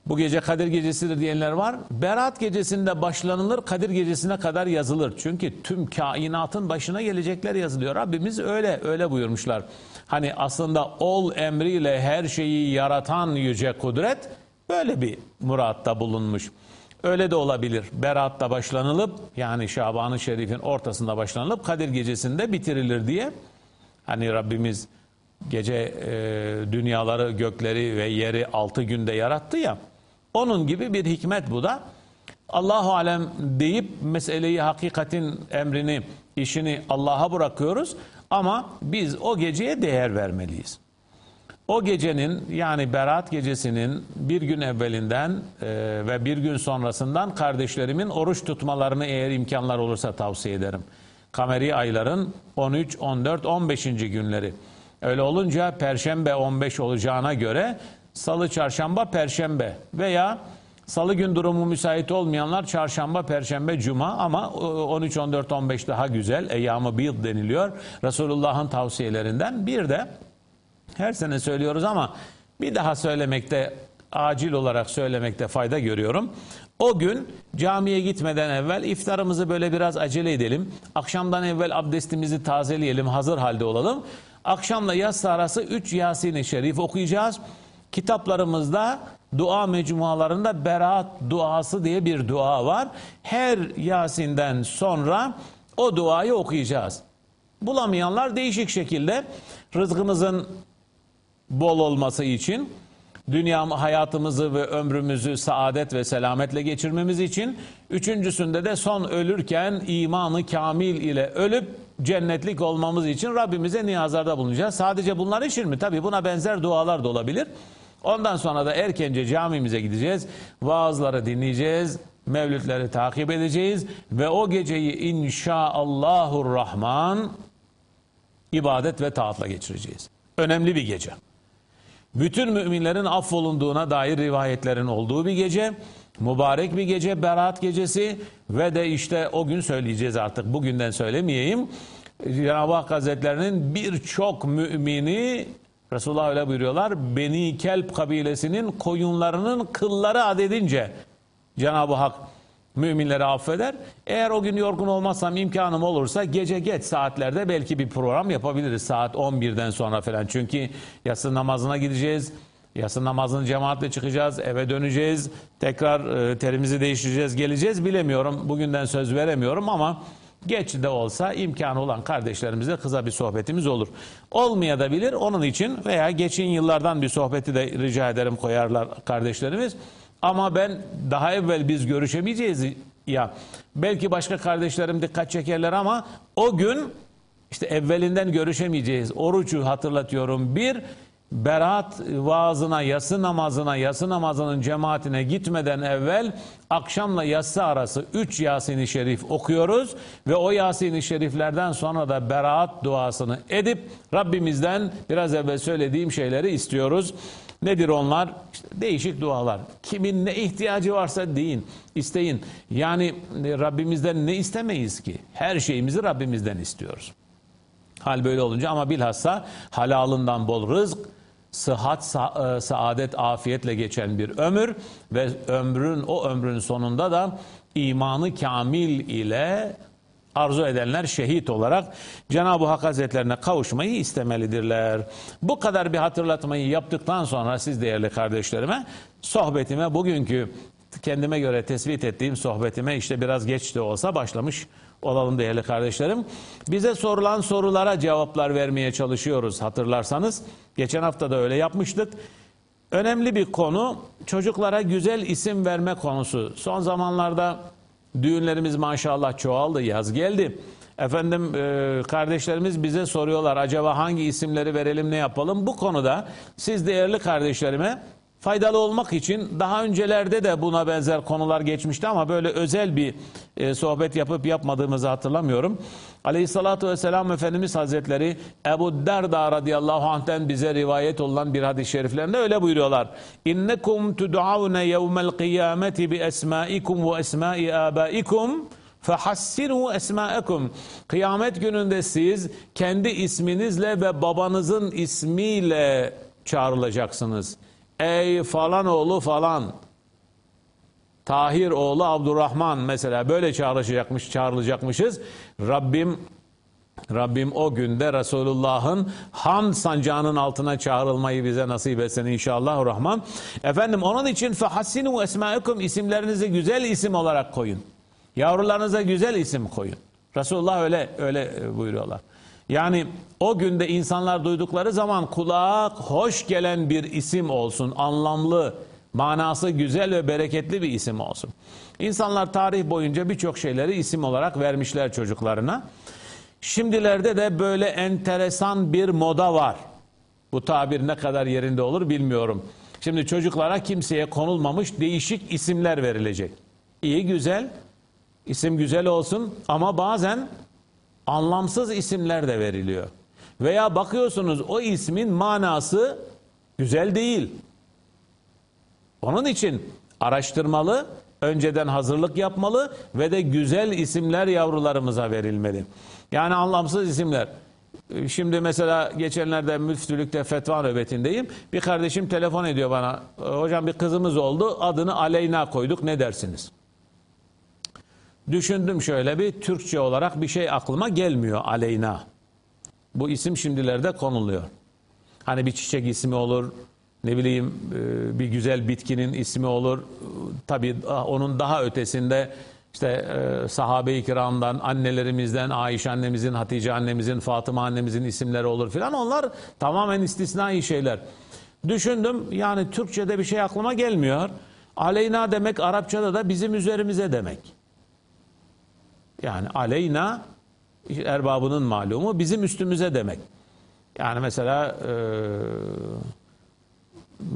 Bu gece Kadir gecesidir diyenler var. Berat gecesinde başlanılır, Kadir gecesine kadar yazılır. Çünkü tüm kainatın başına gelecekler yazılıyor. Rabbimiz öyle öyle buyurmuşlar. Hani aslında ol emriyle her şeyi yaratan yüce kudret böyle bir muratta bulunmuş. Öyle de olabilir. Berat'ta başlanılıp yani Şaban-ı Şerif'in ortasında başlanılıp Kadir gecesinde bitirilir diye. Hani Rabbimiz gece e, dünyaları, gökleri ve yeri altı günde yarattı ya. Onun gibi bir hikmet bu da. Allahu alem deyip meseleyi, hakikatin emrini, işini Allah'a bırakıyoruz. Ama biz o geceye değer vermeliyiz. O gecenin yani Berat gecesinin bir gün evvelinden e, ve bir gün sonrasından kardeşlerimin oruç tutmalarını eğer imkanlar olursa tavsiye ederim. Kameri ayların 13, 14, 15. günleri. Öyle olunca Perşembe 15 olacağına göre Salı, Çarşamba, Perşembe veya Salı gün durumu müsait olmayanlar Çarşamba, Perşembe, Cuma ama 13, 14, 15 daha güzel. Eyyam-ı deniliyor. Resulullah'ın tavsiyelerinden. Bir de her sene söylüyoruz ama bir daha söylemekte acil olarak söylemekte fayda görüyorum. O gün camiye gitmeden evvel iftarımızı böyle biraz acele edelim. Akşamdan evvel abdestimizi tazeleyelim, hazır halde olalım. Akşamla yaz arası 3 Yasin-i Şerif okuyacağız. Kitaplarımızda dua mecmualarında Berat duası diye bir dua var. Her Yasin'den sonra o duayı okuyacağız. Bulamayanlar değişik şekilde rızkımızın bol olması için, dünya hayatımızı ve ömrümüzü saadet ve selametle geçirmemiz için, üçüncüsünde de son ölürken imanı kamil ile ölüp cennetlik olmamız için Rabbimize niyazlarda bulunacağız. Sadece bunlar için mi? Tabii buna benzer dualar da olabilir. Ondan sonra da erkence camimize gideceğiz. Vaazları dinleyeceğiz. Mevlütleri takip edeceğiz. Ve o geceyi inşaallahur rahman ibadet ve taatla geçireceğiz. Önemli bir gece. Bütün müminlerin affolunduğuna dair rivayetlerin olduğu bir gece. Mübarek bir gece, Berat gecesi ve de işte o gün söyleyeceğiz artık. Bugünden söylemeyeyim. Cenab-ı Hak Hazretlerinin birçok mümini Resulullah öyle buyuruyorlar. Beni Kelp kabilesinin koyunlarının kılları adedince Cenab-ı Hak müminleri affeder. Eğer o gün yorgun olmazsam imkanım olursa gece geç saatlerde belki bir program yapabiliriz. Saat 11'den sonra falan. Çünkü yatsı namazına gideceğiz. Yatsı namazını cemaatle çıkacağız. Eve döneceğiz. Tekrar e, terimizi değiştireceğiz. Geleceğiz. Bilemiyorum. Bugünden söz veremiyorum ama geç de olsa imkanı olan kardeşlerimizle kısa bir sohbetimiz olur. Olmaya da bilir. Onun için veya geçen yıllardan bir sohbeti de rica ederim koyarlar kardeşlerimiz. Ama ben daha evvel biz görüşemeyeceğiz ya. Belki başka kardeşlerim dikkat çekerler ama o gün işte evvelinden görüşemeyeceğiz. Orucu hatırlatıyorum. Bir, Berat vaazına, yası namazına, yası namazının cemaatine gitmeden evvel akşamla yatsı arası 3 Yasin-i Şerif okuyoruz ve o Yasin-i Şeriflerden sonra da Berat duasını edip Rabbimizden biraz evvel söylediğim şeyleri istiyoruz. Nedir onlar? İşte değişik dualar. Kimin ne ihtiyacı varsa deyin, isteyin. Yani Rabbimizden ne istemeyiz ki? Her şeyimizi Rabbimizden istiyoruz. Hal böyle olunca ama bilhassa halalından bol rızk, sıhhat, sa e, saadet, afiyetle geçen bir ömür ve ömrün o ömrün sonunda da imanı kamil ile arzu edenler şehit olarak Cenab-ı Hak Hazretlerine kavuşmayı istemelidirler. Bu kadar bir hatırlatmayı yaptıktan sonra siz değerli kardeşlerime sohbetime bugünkü kendime göre tespit ettiğim sohbetime işte biraz geç de olsa başlamış olalım değerli kardeşlerim. Bize sorulan sorulara cevaplar vermeye çalışıyoruz hatırlarsanız. Geçen hafta da öyle yapmıştık. Önemli bir konu çocuklara güzel isim verme konusu. Son zamanlarda düğünlerimiz maşallah çoğaldı, yaz geldi. Efendim e, kardeşlerimiz bize soruyorlar acaba hangi isimleri verelim ne yapalım? Bu konuda siz değerli kardeşlerime faydalı olmak için daha öncelerde de buna benzer konular geçmişti ama böyle özel bir e, sohbet yapıp yapmadığımızı hatırlamıyorum. Aleyhissalatü vesselam Efendimiz Hazretleri Ebu Derda radıyallahu anh'ten bize rivayet olan bir hadis-i şeriflerinde öyle buyuruyorlar. İnnekum tud'avne yevmel kıyameti bi esmaikum ve esmai abaikum fehassinu esma'ekum. Kıyamet gününde siz kendi isminizle ve babanızın ismiyle çağrılacaksınız. Ey falan oğlu falan. Tahir oğlu Abdurrahman mesela böyle çağrılacakmış, çağrılacakmışız. Rabbim Rabbim o günde Resulullah'ın han sancağının altına çağrılmayı bize nasip etsin inşallah rahman. Efendim onun için fehassinu esmaikum isimlerinizi güzel isim olarak koyun. Yavrularınıza güzel isim koyun. Resulullah öyle öyle buyuruyorlar. Yani o günde insanlar duydukları zaman kulağa hoş gelen bir isim olsun, anlamlı, manası güzel ve bereketli bir isim olsun. İnsanlar tarih boyunca birçok şeyleri isim olarak vermişler çocuklarına. Şimdilerde de böyle enteresan bir moda var. Bu tabir ne kadar yerinde olur bilmiyorum. Şimdi çocuklara kimseye konulmamış değişik isimler verilecek. İyi güzel, isim güzel olsun ama bazen anlamsız isimler de veriliyor. Veya bakıyorsunuz o ismin manası güzel değil. Onun için araştırmalı, önceden hazırlık yapmalı ve de güzel isimler yavrularımıza verilmeli. Yani anlamsız isimler. Şimdi mesela geçenlerde müftülükte fetva nöbetindeyim. Bir kardeşim telefon ediyor bana. Hocam bir kızımız oldu. Adını Aleyna koyduk. Ne dersiniz? Düşündüm şöyle bir Türkçe olarak bir şey aklıma gelmiyor Aleyna. Bu isim şimdilerde konuluyor. Hani bir çiçek ismi olur, ne bileyim e, bir güzel bitkinin ismi olur. Tabii onun daha ötesinde işte e, sahabe-i kiramdan, annelerimizden, Ayşe annemizin, Hatice annemizin, Fatıma annemizin isimleri olur filan. Onlar tamamen istisnai şeyler. Düşündüm yani Türkçe'de bir şey aklıma gelmiyor. Aleyna demek Arapçada da bizim üzerimize demek. Yani aleyna erbabının malumu bizim üstümüze demek. Yani mesela e,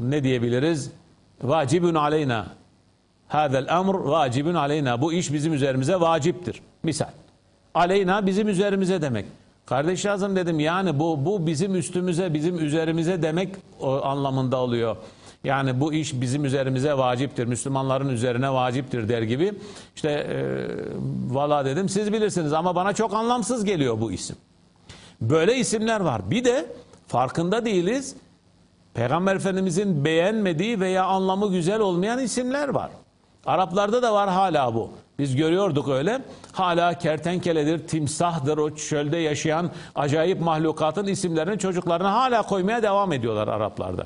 ne diyebiliriz? Vacibun aleyna. Hadel emr vacibun aleyna. Bu iş bizim üzerimize vaciptir. Misal. Aleyna bizim üzerimize demek. Kardeş yazım dedim yani bu bu bizim üstümüze, bizim üzerimize demek o anlamında oluyor. Yani bu iş bizim üzerimize vaciptir. Müslümanların üzerine vaciptir der gibi. İşte e, valla dedim siz bilirsiniz ama bana çok anlamsız geliyor bu isim. Böyle isimler var. Bir de farkında değiliz. Peygamber Efendimizin beğenmediği veya anlamı güzel olmayan isimler var. Araplarda da var hala bu. Biz görüyorduk öyle. Hala kertenkeledir, timsahdır, o çölde yaşayan acayip mahlukatın isimlerini çocuklarına hala koymaya devam ediyorlar Araplarda.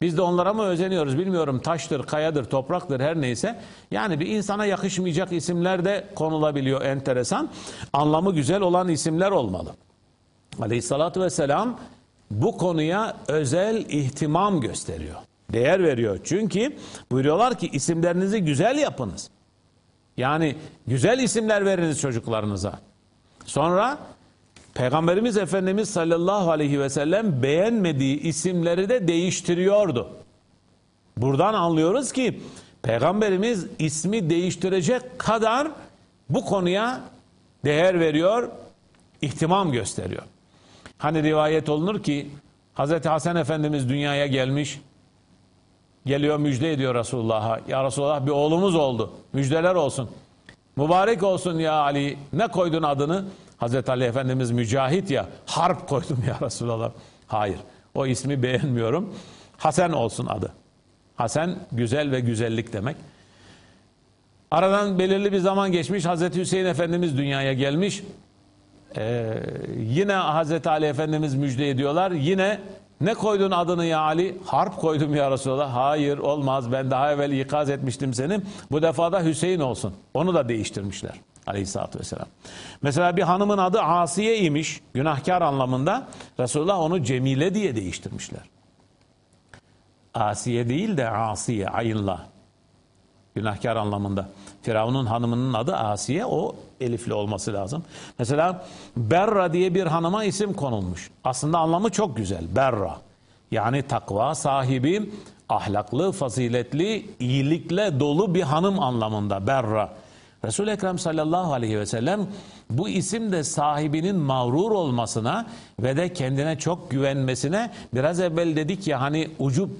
Biz de onlara mı özeniyoruz bilmiyorum. Taştır, kayadır, topraktır her neyse. Yani bir insana yakışmayacak isimler de konulabiliyor enteresan. Anlamı güzel olan isimler olmalı. Aleyhissalatü vesselam bu konuya özel ihtimam gösteriyor. Değer veriyor. Çünkü buyuruyorlar ki isimlerinizi güzel yapınız. Yani güzel isimler veriniz çocuklarınıza. Sonra Peygamberimiz Efendimiz sallallahu aleyhi ve sellem beğenmediği isimleri de değiştiriyordu. Buradan anlıyoruz ki Peygamberimiz ismi değiştirecek kadar bu konuya değer veriyor, ihtimam gösteriyor. Hani rivayet olunur ki Hazreti Hasan Efendimiz dünyaya gelmiş, geliyor müjde ediyor Resulullah'a. Ya Resulullah bir oğlumuz oldu, müjdeler olsun. Mübarek olsun ya Ali, ne koydun adını? Hazreti Ali Efendimiz mücahit ya harp koydum ya Resulallah. Hayır o ismi beğenmiyorum. Hasan olsun adı. Hasan güzel ve güzellik demek. Aradan belirli bir zaman geçmiş Hazreti Hüseyin Efendimiz dünyaya gelmiş. Ee, yine Hazreti Ali Efendimiz müjde ediyorlar. Yine ne koydun adını ya Ali? Harp koydum ya Resulallah. Hayır olmaz ben daha evvel ikaz etmiştim seni. Bu defa da Hüseyin olsun. Onu da değiştirmişler. Aleyhisselatü vesselam. Mesela bir hanımın adı Asiye imiş, günahkar anlamında. Resulullah onu Cemile diye değiştirmişler. Asiye değil de Asiye, ayınla. Günahkar anlamında. Firavun'un hanımının adı Asiye, o elifli olması lazım. Mesela Berra diye bir hanıma isim konulmuş. Aslında anlamı çok güzel, Berra. Yani takva sahibi, ahlaklı, faziletli, iyilikle dolu bir hanım anlamında Berra. Resul-i Ekrem sallallahu aleyhi ve sellem bu isim de sahibinin mağrur olmasına ve de kendine çok güvenmesine biraz evvel dedik ya hani ucup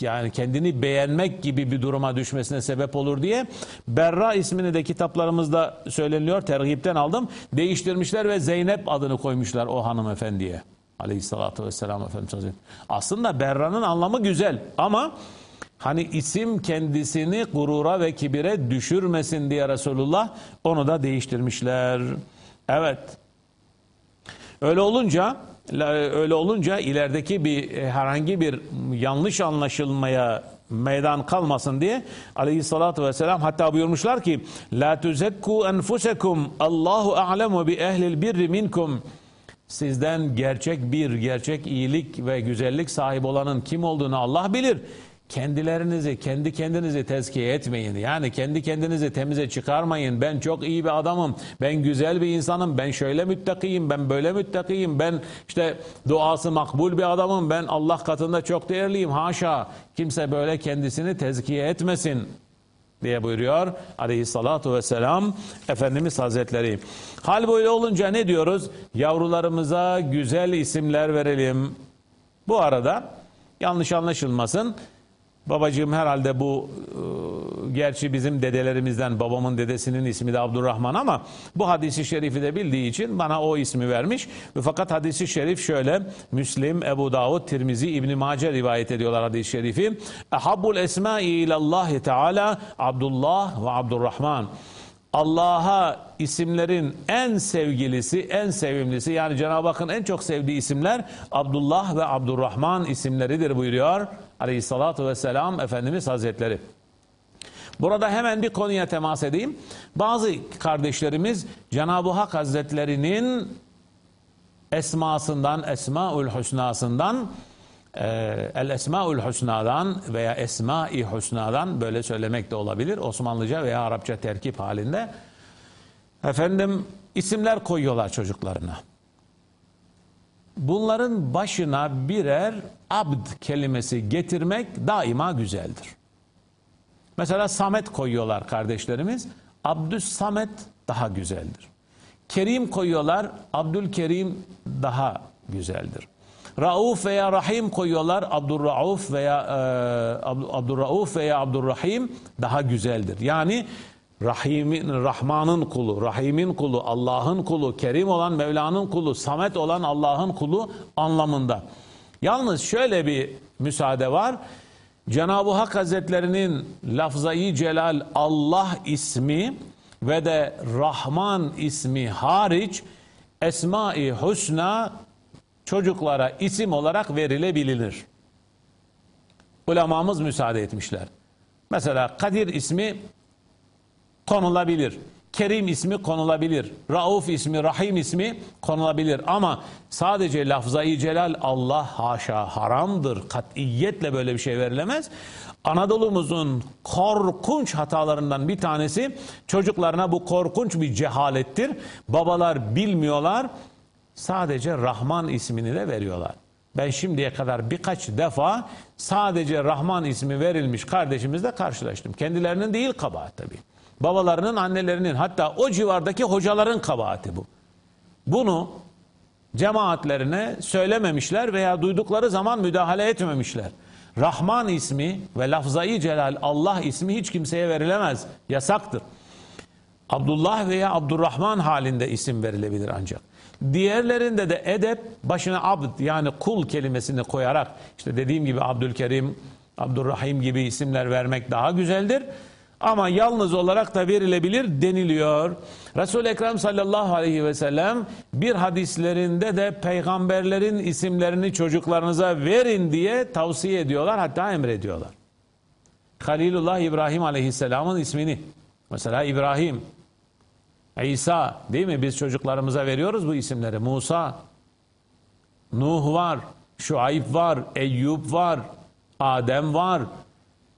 yani kendini beğenmek gibi bir duruma düşmesine sebep olur diye Berra ismini de kitaplarımızda söyleniliyor tergipten aldım değiştirmişler ve Zeynep adını koymuşlar o hanımefendiye aleyhissalatü vesselam Efendimiz Hazretleri. Aslında Berra'nın anlamı güzel ama Hani isim kendisini gurura ve kibire düşürmesin diye Resulullah onu da değiştirmişler. Evet. Öyle olunca öyle olunca ilerideki bir e, herhangi bir yanlış anlaşılmaya meydan kalmasın diye aleyhissalatü vesselam hatta buyurmuşlar ki la tuzekku enfusekum Allahu a'lemu bi ehlil birri minkum sizden gerçek bir gerçek iyilik ve güzellik sahibi olanın kim olduğunu Allah bilir kendilerinizi, kendi kendinizi tezkiye etmeyin. Yani kendi kendinizi temize çıkarmayın. Ben çok iyi bir adamım, ben güzel bir insanım, ben şöyle müttakiyim, ben böyle müttakiyim, ben işte duası makbul bir adamım, ben Allah katında çok değerliyim. Haşa, kimse böyle kendisini tezkiye etmesin diye buyuruyor aleyhissalatu vesselam Efendimiz Hazretleri. Hal böyle olunca ne diyoruz? Yavrularımıza güzel isimler verelim. Bu arada yanlış anlaşılmasın. Babacığım herhalde bu e, gerçi bizim dedelerimizden babamın dedesinin ismi de Abdurrahman ama bu hadisi şerifi de bildiği için bana o ismi vermiş. Ve fakat hadisi şerif şöyle Müslim, Ebu Davud, Tirmizi, İbn Mace rivayet ediyorlar hadis-i şerifi. Ehabbul esmai ilallahi teala Abdullah ve Abdurrahman. Allah'a isimlerin en sevgilisi, en sevimlisi yani Cenab-ı Hakk'ın en çok sevdiği isimler Abdullah ve Abdurrahman isimleridir buyuruyor Aleyhissalatu vesselam Efendimiz Hazretleri. Burada hemen bir konuya temas edeyim. Bazı kardeşlerimiz Cenab-ı Hak Hazretlerinin esmasından, Esmaül Hüsnasından ee, El Esmaül Hüsna'dan veya Esma-i Hüsna'dan böyle söylemek de olabilir. Osmanlıca veya Arapça terkip halinde. Efendim isimler koyuyorlar çocuklarına. Bunların başına birer abd kelimesi getirmek daima güzeldir. Mesela Samet koyuyorlar kardeşlerimiz. Abdüs Samet daha güzeldir. Kerim koyuyorlar. Abdülkerim daha güzeldir. Rauf veya Rahim koyuyorlar. Abdurrauf veya e, Abdurrauf veya Abdurrahim daha güzeldir. Yani Rahim'in, Rahman'ın kulu, Rahim'in kulu, Allah'ın kulu, Kerim olan Mevla'nın kulu, Samet olan Allah'ın kulu anlamında. Yalnız şöyle bir müsaade var. Cenab-ı Hak Hazretlerinin lafzayı celal Allah ismi ve de Rahman ismi hariç Esma-i Hüsna çocuklara isim olarak verilebilir. Ulemamız müsaade etmişler. Mesela Kadir ismi konulabilir. Kerim ismi konulabilir. Rauf ismi, Rahim ismi konulabilir. Ama sadece lafzayı celal Allah haşa haramdır. Katiyetle böyle bir şey verilemez. Anadolu'muzun korkunç hatalarından bir tanesi çocuklarına bu korkunç bir cehalettir. Babalar bilmiyorlar. Sadece Rahman ismini de veriyorlar. Ben şimdiye kadar birkaç defa sadece Rahman ismi verilmiş kardeşimizle karşılaştım. Kendilerinin değil kabahat tabii. Babalarının, annelerinin hatta o civardaki hocaların kabahati bu. Bunu cemaatlerine söylememişler veya duydukları zaman müdahale etmemişler. Rahman ismi ve lafzayı celal Allah ismi hiç kimseye verilemez. Yasaktır. Abdullah veya Abdurrahman halinde isim verilebilir ancak. Diğerlerinde de edep başına abd yani kul kelimesini koyarak işte dediğim gibi Abdülkerim, Abdurrahim gibi isimler vermek daha güzeldir. Ama yalnız olarak da verilebilir deniliyor. Resul-i Ekrem sallallahu aleyhi ve sellem bir hadislerinde de peygamberlerin isimlerini çocuklarınıza verin diye tavsiye ediyorlar hatta emrediyorlar. Halilullah İbrahim aleyhisselamın ismini mesela İbrahim, İsa değil mi? Biz çocuklarımıza veriyoruz bu isimleri. Musa, Nuh var, Şuayb var, Eyüp var, Adem var,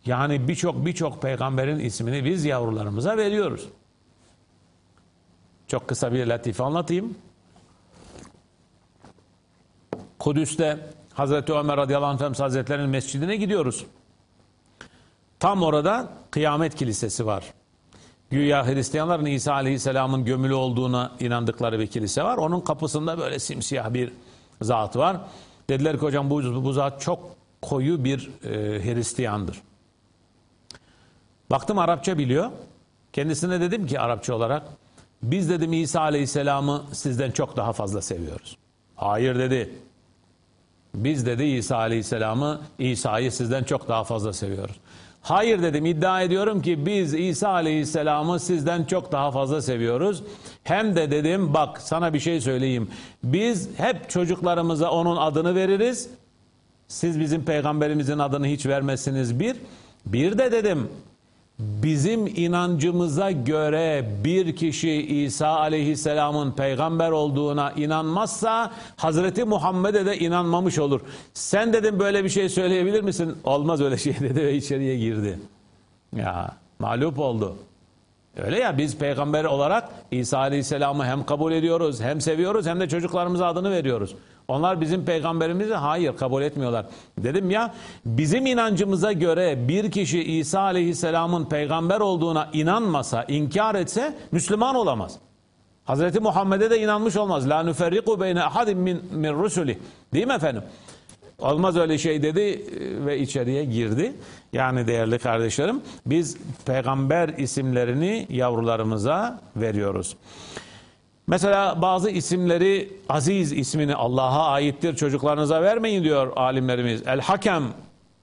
yani birçok birçok peygamberin ismini biz yavrularımıza veriyoruz. Çok kısa bir latife anlatayım. Kudüs'te Hazreti Ömer radıyallahu anh hazretlerinin mescidine gidiyoruz. Tam orada kıyamet kilisesi var. Güya Hristiyanların İsa aleyhisselamın gömülü olduğuna inandıkları bir kilise var. Onun kapısında böyle simsiyah bir zat var. Dediler ki hocam bu, bu zat çok koyu bir e, Hristiyandır. Baktım Arapça biliyor. Kendisine dedim ki Arapça olarak biz dedim İsa Aleyhisselam'ı sizden çok daha fazla seviyoruz. Hayır dedi. Biz dedi İsa Aleyhisselam'ı İsa'yı sizden çok daha fazla seviyoruz. Hayır dedim iddia ediyorum ki biz İsa Aleyhisselam'ı sizden çok daha fazla seviyoruz. Hem de dedim bak sana bir şey söyleyeyim. Biz hep çocuklarımıza onun adını veririz. Siz bizim peygamberimizin adını hiç vermezsiniz bir. Bir de dedim bizim inancımıza göre bir kişi İsa aleyhisselamın peygamber olduğuna inanmazsa Hazreti Muhammed'e de inanmamış olur. Sen dedim böyle bir şey söyleyebilir misin? Olmaz öyle şey dedi ve içeriye girdi. Ya mağlup oldu. Öyle ya biz peygamber olarak İsa Aleyhisselam'ı hem kabul ediyoruz, hem seviyoruz, hem de çocuklarımıza adını veriyoruz. Onlar bizim peygamberimizi hayır kabul etmiyorlar. Dedim ya bizim inancımıza göre bir kişi İsa Aleyhisselam'ın peygamber olduğuna inanmasa, inkar etse Müslüman olamaz. Hazreti Muhammed'e de inanmış olmaz. La nüferriku beyne ahadim min, min rusuli. Değil mi efendim? Olmaz öyle şey dedi e, ve içeriye girdi. Yani değerli kardeşlerim biz peygamber isimlerini yavrularımıza veriyoruz. Mesela bazı isimleri Aziz ismini Allah'a aittir çocuklarınıza vermeyin diyor alimlerimiz. El Hakem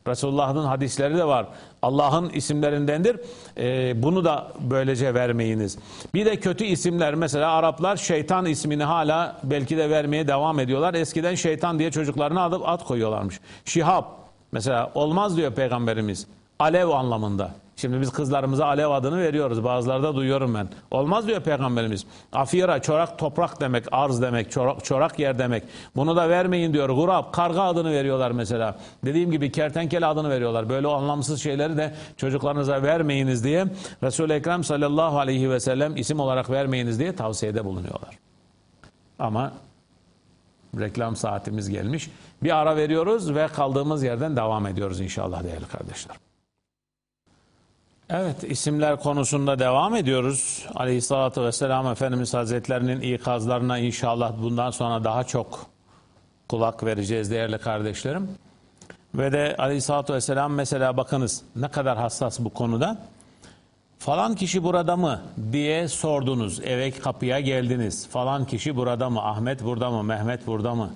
Resulullah'ın hadisleri de var. Allah'ın isimlerindendir. Ee, bunu da böylece vermeyiniz. Bir de kötü isimler mesela Araplar şeytan ismini hala belki de vermeye devam ediyorlar. Eskiden şeytan diye çocuklarına adı at koyuyorlarmış. Şihab mesela olmaz diyor peygamberimiz. Alev anlamında. Şimdi biz kızlarımıza alev adını veriyoruz. Bazıları da duyuyorum ben. Olmaz diyor peygamberimiz. Afira çorak toprak demek, arz demek, çorak, çorak yer demek. Bunu da vermeyin diyor. Gurab, karga adını veriyorlar mesela. Dediğim gibi kertenkele adını veriyorlar. Böyle anlamsız şeyleri de çocuklarınıza vermeyiniz diye Resul-i Ekrem sallallahu aleyhi ve sellem isim olarak vermeyiniz diye tavsiyede bulunuyorlar. Ama reklam saatimiz gelmiş. Bir ara veriyoruz ve kaldığımız yerden devam ediyoruz inşallah değerli kardeşler. Evet isimler konusunda devam ediyoruz. Aleyhissalatü vesselam Efendimiz Hazretlerinin ikazlarına inşallah bundan sonra daha çok kulak vereceğiz değerli kardeşlerim. Ve de Aleyhissalatü vesselam mesela bakınız ne kadar hassas bu konuda. Falan kişi burada mı diye sordunuz. Eve kapıya geldiniz. Falan kişi burada mı? Ahmet burada mı? Mehmet burada mı?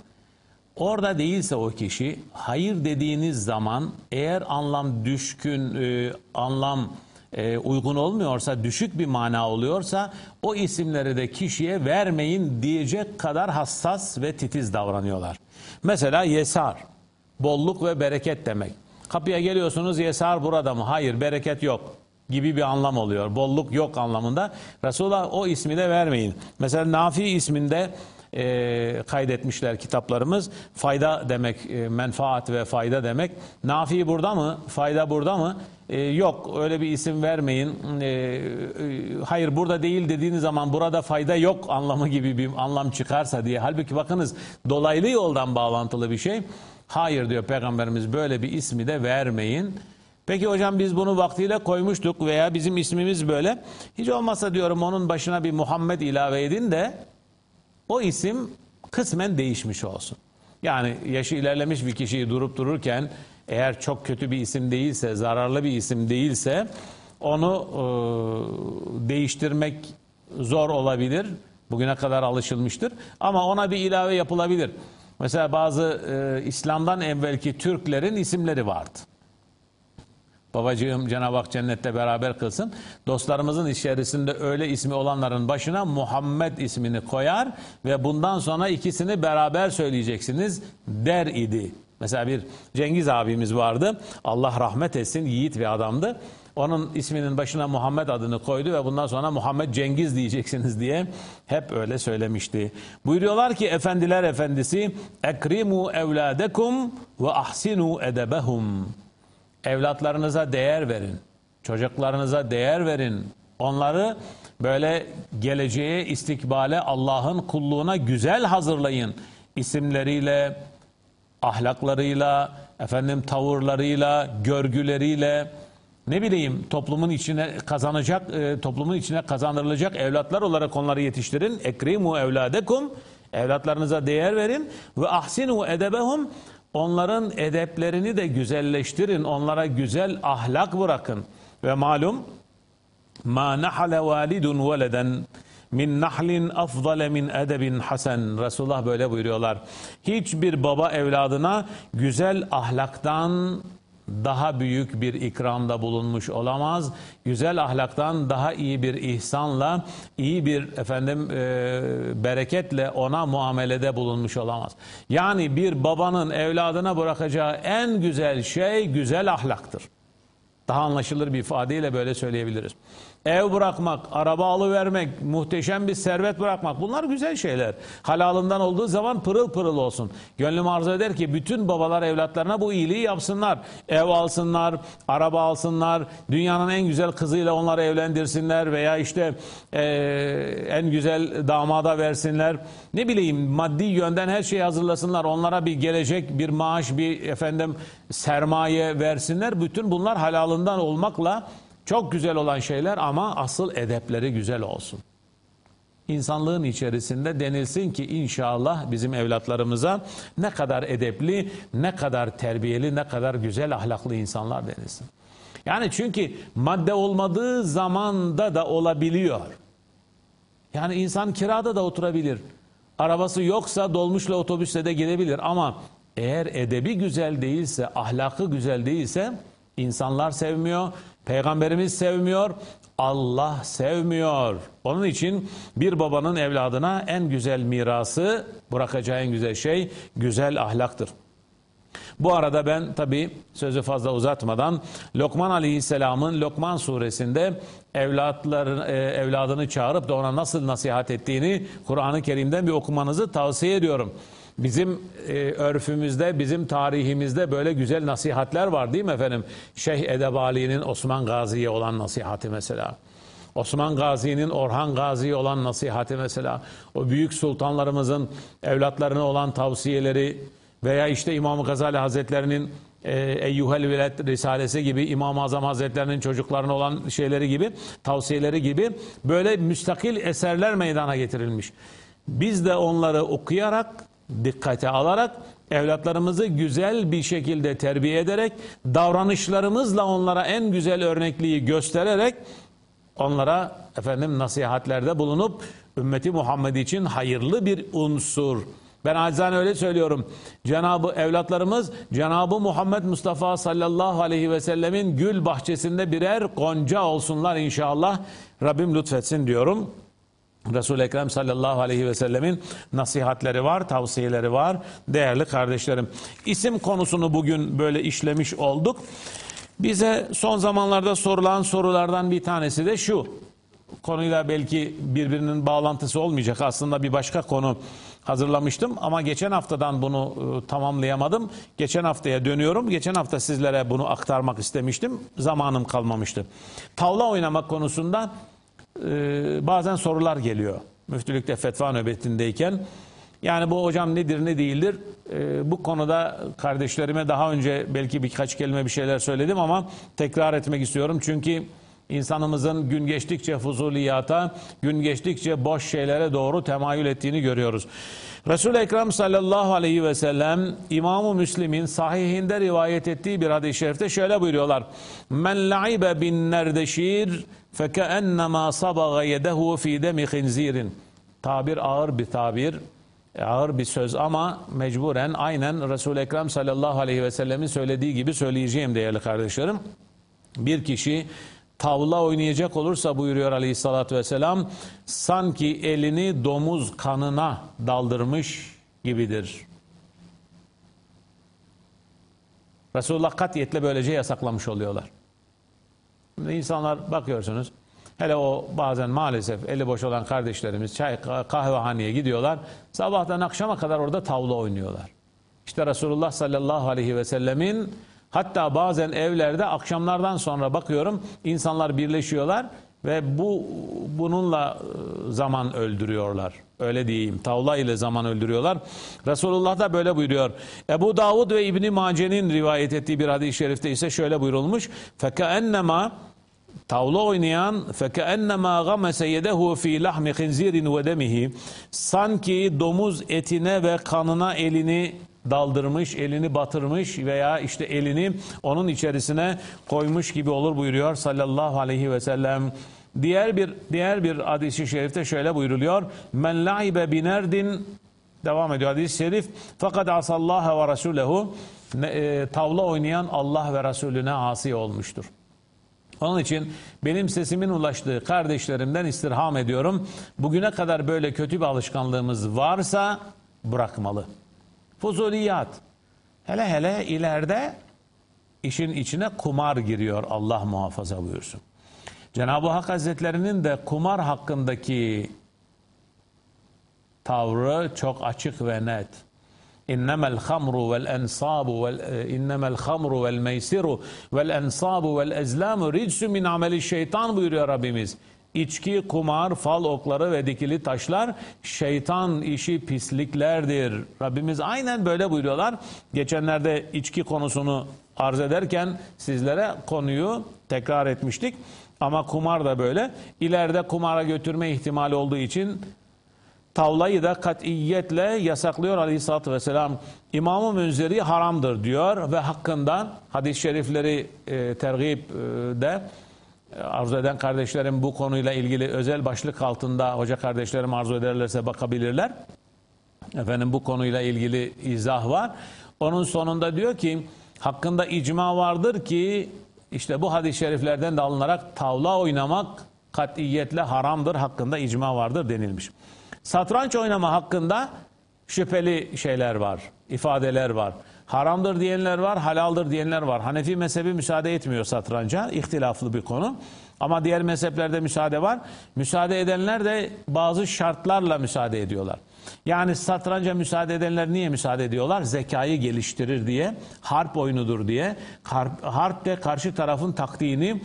Orada değilse o kişi hayır dediğiniz zaman eğer anlam düşkün, e, anlam e, uygun olmuyorsa, düşük bir mana oluyorsa o isimleri de kişiye vermeyin diyecek kadar hassas ve titiz davranıyorlar. Mesela yesar, bolluk ve bereket demek. Kapıya geliyorsunuz yesar burada mı? Hayır bereket yok gibi bir anlam oluyor. Bolluk yok anlamında. Resulullah o ismi de vermeyin. Mesela Nafi isminde e, kaydetmişler kitaplarımız. Fayda demek, e, menfaat ve fayda demek. Nafi burada mı? Fayda burada mı? E, yok öyle bir isim vermeyin. E, e, hayır burada değil dediğiniz zaman burada fayda yok anlamı gibi bir anlam çıkarsa diye. Halbuki bakınız dolaylı yoldan bağlantılı bir şey. Hayır diyor Peygamberimiz böyle bir ismi de vermeyin. Peki hocam biz bunu vaktiyle koymuştuk veya bizim ismimiz böyle. Hiç olmazsa diyorum onun başına bir Muhammed ilave edin de o isim kısmen değişmiş olsun. Yani yaşı ilerlemiş bir kişiyi durup dururken eğer çok kötü bir isim değilse, zararlı bir isim değilse onu e, değiştirmek zor olabilir. Bugüne kadar alışılmıştır. Ama ona bir ilave yapılabilir. Mesela bazı e, İslam'dan evvelki Türklerin isimleri vardı. Babacığım Cenab-ı Hak cennette beraber kılsın. Dostlarımızın içerisinde öyle ismi olanların başına Muhammed ismini koyar ve bundan sonra ikisini beraber söyleyeceksiniz der idi. Mesela bir Cengiz abimiz vardı. Allah rahmet etsin yiğit bir adamdı. Onun isminin başına Muhammed adını koydu ve bundan sonra Muhammed Cengiz diyeceksiniz diye hep öyle söylemişti. Buyuruyorlar ki efendiler efendisi ekrimu evladekum ve ahsinu edebehum. Evlatlarınıza değer verin. Çocuklarınıza değer verin. Onları böyle geleceğe, istikbale, Allah'ın kulluğuna güzel hazırlayın. İsimleriyle, ahlaklarıyla, efendim tavırlarıyla, görgüleriyle, ne bileyim toplumun içine kazanacak, e, toplumun içine kazandırılacak evlatlar olarak onları yetiştirin. Ekrimu evladekum. Evlatlarınıza değer verin ve ahsinu edebehum Onların edeplerini de güzelleştirin. Onlara güzel ahlak bırakın. Ve malum ma nahale validun veleden min nahlin afdale min edebin hasen. Resulullah böyle buyuruyorlar. Hiçbir baba evladına güzel ahlaktan daha büyük bir ikramda bulunmuş olamaz. Güzel ahlaktan daha iyi bir ihsanla, iyi bir efendim e, bereketle ona muamelede bulunmuş olamaz. Yani bir babanın evladına bırakacağı en güzel şey güzel ahlaktır. Daha anlaşılır bir ifadeyle böyle söyleyebiliriz. Ev bırakmak, araba alıvermek, muhteşem bir servet bırakmak bunlar güzel şeyler. Halalından olduğu zaman pırıl pırıl olsun. Gönlüm arzu eder ki bütün babalar evlatlarına bu iyiliği yapsınlar. Ev alsınlar, araba alsınlar, dünyanın en güzel kızıyla onları evlendirsinler veya işte eee, en güzel damada versinler. Ne bileyim maddi yönden her şeyi hazırlasınlar. Onlara bir gelecek, bir maaş, bir efendim sermaye versinler. Bütün bunlar halalından olmakla çok güzel olan şeyler ama asıl edepleri güzel olsun. İnsanlığın içerisinde denilsin ki inşallah bizim evlatlarımıza ne kadar edepli, ne kadar terbiyeli, ne kadar güzel ahlaklı insanlar denilsin. Yani çünkü madde olmadığı zamanda da olabiliyor. Yani insan kirada da oturabilir. Arabası yoksa dolmuşla otobüsle de gidebilir ama eğer edebi güzel değilse, ahlakı güzel değilse insanlar sevmiyor, peygamberimiz sevmiyor, Allah sevmiyor. Onun için bir babanın evladına en güzel mirası, bırakacağı en güzel şey güzel ahlaktır. Bu arada ben tabi sözü fazla uzatmadan Lokman Aleyhisselam'ın Lokman suresinde evlatların, e, evladını çağırıp da ona nasıl nasihat ettiğini Kur'an-ı Kerim'den bir okumanızı tavsiye ediyorum. Bizim e, örfümüzde, bizim tarihimizde böyle güzel nasihatler var değil mi efendim? Şeyh Edebali'nin Osman Gazi'ye olan nasihati mesela. Osman Gazi'nin Orhan Gazi'ye olan nasihati mesela. O büyük sultanlarımızın evlatlarına olan tavsiyeleri veya işte İmam Gazali Hazretlerinin e, Eyyuhel Veled Risalesi gibi İmam-ı Azam Hazretlerinin çocuklarına olan şeyleri gibi tavsiyeleri gibi böyle müstakil eserler meydana getirilmiş. Biz de onları okuyarak dikkate alarak evlatlarımızı güzel bir şekilde terbiye ederek davranışlarımızla onlara en güzel örnekliği göstererek onlara efendim nasihatlerde bulunup ümmeti Muhammed için hayırlı bir unsur. Ben acizane öyle söylüyorum. Cenabı evlatlarımız Cenabı Muhammed Mustafa sallallahu aleyhi ve sellemin gül bahçesinde birer gonca olsunlar inşallah. Rabbim lütfetsin diyorum. Resul-i Ekrem sallallahu aleyhi ve sellemin nasihatleri var, tavsiyeleri var. Değerli kardeşlerim, isim konusunu bugün böyle işlemiş olduk. Bize son zamanlarda sorulan sorulardan bir tanesi de şu. Konuyla belki birbirinin bağlantısı olmayacak. Aslında bir başka konu hazırlamıştım ama geçen haftadan bunu e, tamamlayamadım. Geçen haftaya dönüyorum. Geçen hafta sizlere bunu aktarmak istemiştim. Zamanım kalmamıştı. Tavla oynamak konusunda e, bazen sorular geliyor. Müftülükte fetva nöbetindeyken. Yani bu hocam nedir ne değildir? E, bu konuda kardeşlerime daha önce belki birkaç kelime bir şeyler söyledim ama tekrar etmek istiyorum. Çünkü insanımızın gün geçtikçe fuzuliyata, gün geçtikçe boş şeylere doğru temayül ettiğini görüyoruz. Resul-i Ekrem sallallahu aleyhi ve sellem İmam-ı Müslim'in sahihinde rivayet ettiği bir hadis-i şerifte şöyle buyuruyorlar. Men la'ibe bin nerdeşir fekennema sabaga yedehu fi demi khinzirin. Tabir ağır bir tabir, ağır bir söz ama mecburen aynen Resul-i Ekrem sallallahu aleyhi ve sellemin söylediği gibi söyleyeceğim değerli kardeşlerim. Bir kişi tavla oynayacak olursa buyuruyor aleyhissalatü vesselam sanki elini domuz kanına daldırmış gibidir. Resulullah katiyetle böylece yasaklamış oluyorlar. Şimdi insanlar bakıyorsunuz hele o bazen maalesef eli boş olan kardeşlerimiz çay kahvehaneye gidiyorlar sabahtan akşama kadar orada tavla oynuyorlar. İşte Resulullah sallallahu aleyhi ve sellemin Hatta bazen evlerde akşamlardan sonra bakıyorum insanlar birleşiyorlar ve bu bununla e, zaman öldürüyorlar. Öyle diyeyim. Tavla ile zaman öldürüyorlar. Resulullah da böyle buyuruyor. Ebu Davud ve İbni Mace'nin rivayet ettiği bir hadis-i şerifte ise şöyle buyurulmuş. Fekennema tavla oynayan gamese yedehu fi lahmi khinzirin ve demihi sanki domuz etine ve kanına elini daldırmış, elini batırmış veya işte elini onun içerisine koymuş gibi olur buyuruyor sallallahu aleyhi ve sellem. Diğer bir diğer bir hadis-i şerifte şöyle buyruluyor. Men laibe binerdin devam ediyor hadis-i şerif. Fakat asallaha ve rasulehu e, tavla oynayan Allah ve Resulüne asi olmuştur. Onun için benim sesimin ulaştığı kardeşlerimden istirham ediyorum. Bugüne kadar böyle kötü bir alışkanlığımız varsa bırakmalı. Fuzuliyat. Hele hele ileride işin içine kumar giriyor Allah muhafaza buyursun. Cenab-ı Hak Hazretlerinin de kumar hakkındaki tavrı çok açık ve net. İnnemel hamru vel ensabu vel innemel hamru vel meysiru vel ensabu vel ezlamu ridsu min ameli şeytan buyuruyor Rabbimiz. İçki, kumar, fal okları ve dikili taşlar şeytan işi pisliklerdir. Rabbimiz aynen böyle buyuruyorlar. Geçenlerde içki konusunu arz ederken sizlere konuyu tekrar etmiştik. Ama kumar da böyle. İleride kumara götürme ihtimali olduğu için tavlayı da katiyetle yasaklıyor aleyhissalatü vesselam. İmam-ı Münzeri haramdır diyor ve hakkında hadis-i şerifleri e, tergib e, de arzu eden kardeşlerim bu konuyla ilgili özel başlık altında hoca kardeşlerim arzu ederlerse bakabilirler. Efendim bu konuyla ilgili izah var. Onun sonunda diyor ki hakkında icma vardır ki işte bu hadis-i şeriflerden de alınarak tavla oynamak katiyetle haramdır hakkında icma vardır denilmiş. Satranç oynama hakkında şüpheli şeyler var, ifadeler var. Haramdır diyenler var, halaldır diyenler var. Hanefi mezhebi müsaade etmiyor satranca, ihtilaflı bir konu. Ama diğer mezheplerde müsaade var. Müsaade edenler de bazı şartlarla müsaade ediyorlar. Yani satranca müsaade edenler niye müsaade ediyorlar? Zekayı geliştirir diye, harp oyunudur diye. Harp de karşı tarafın taktiğini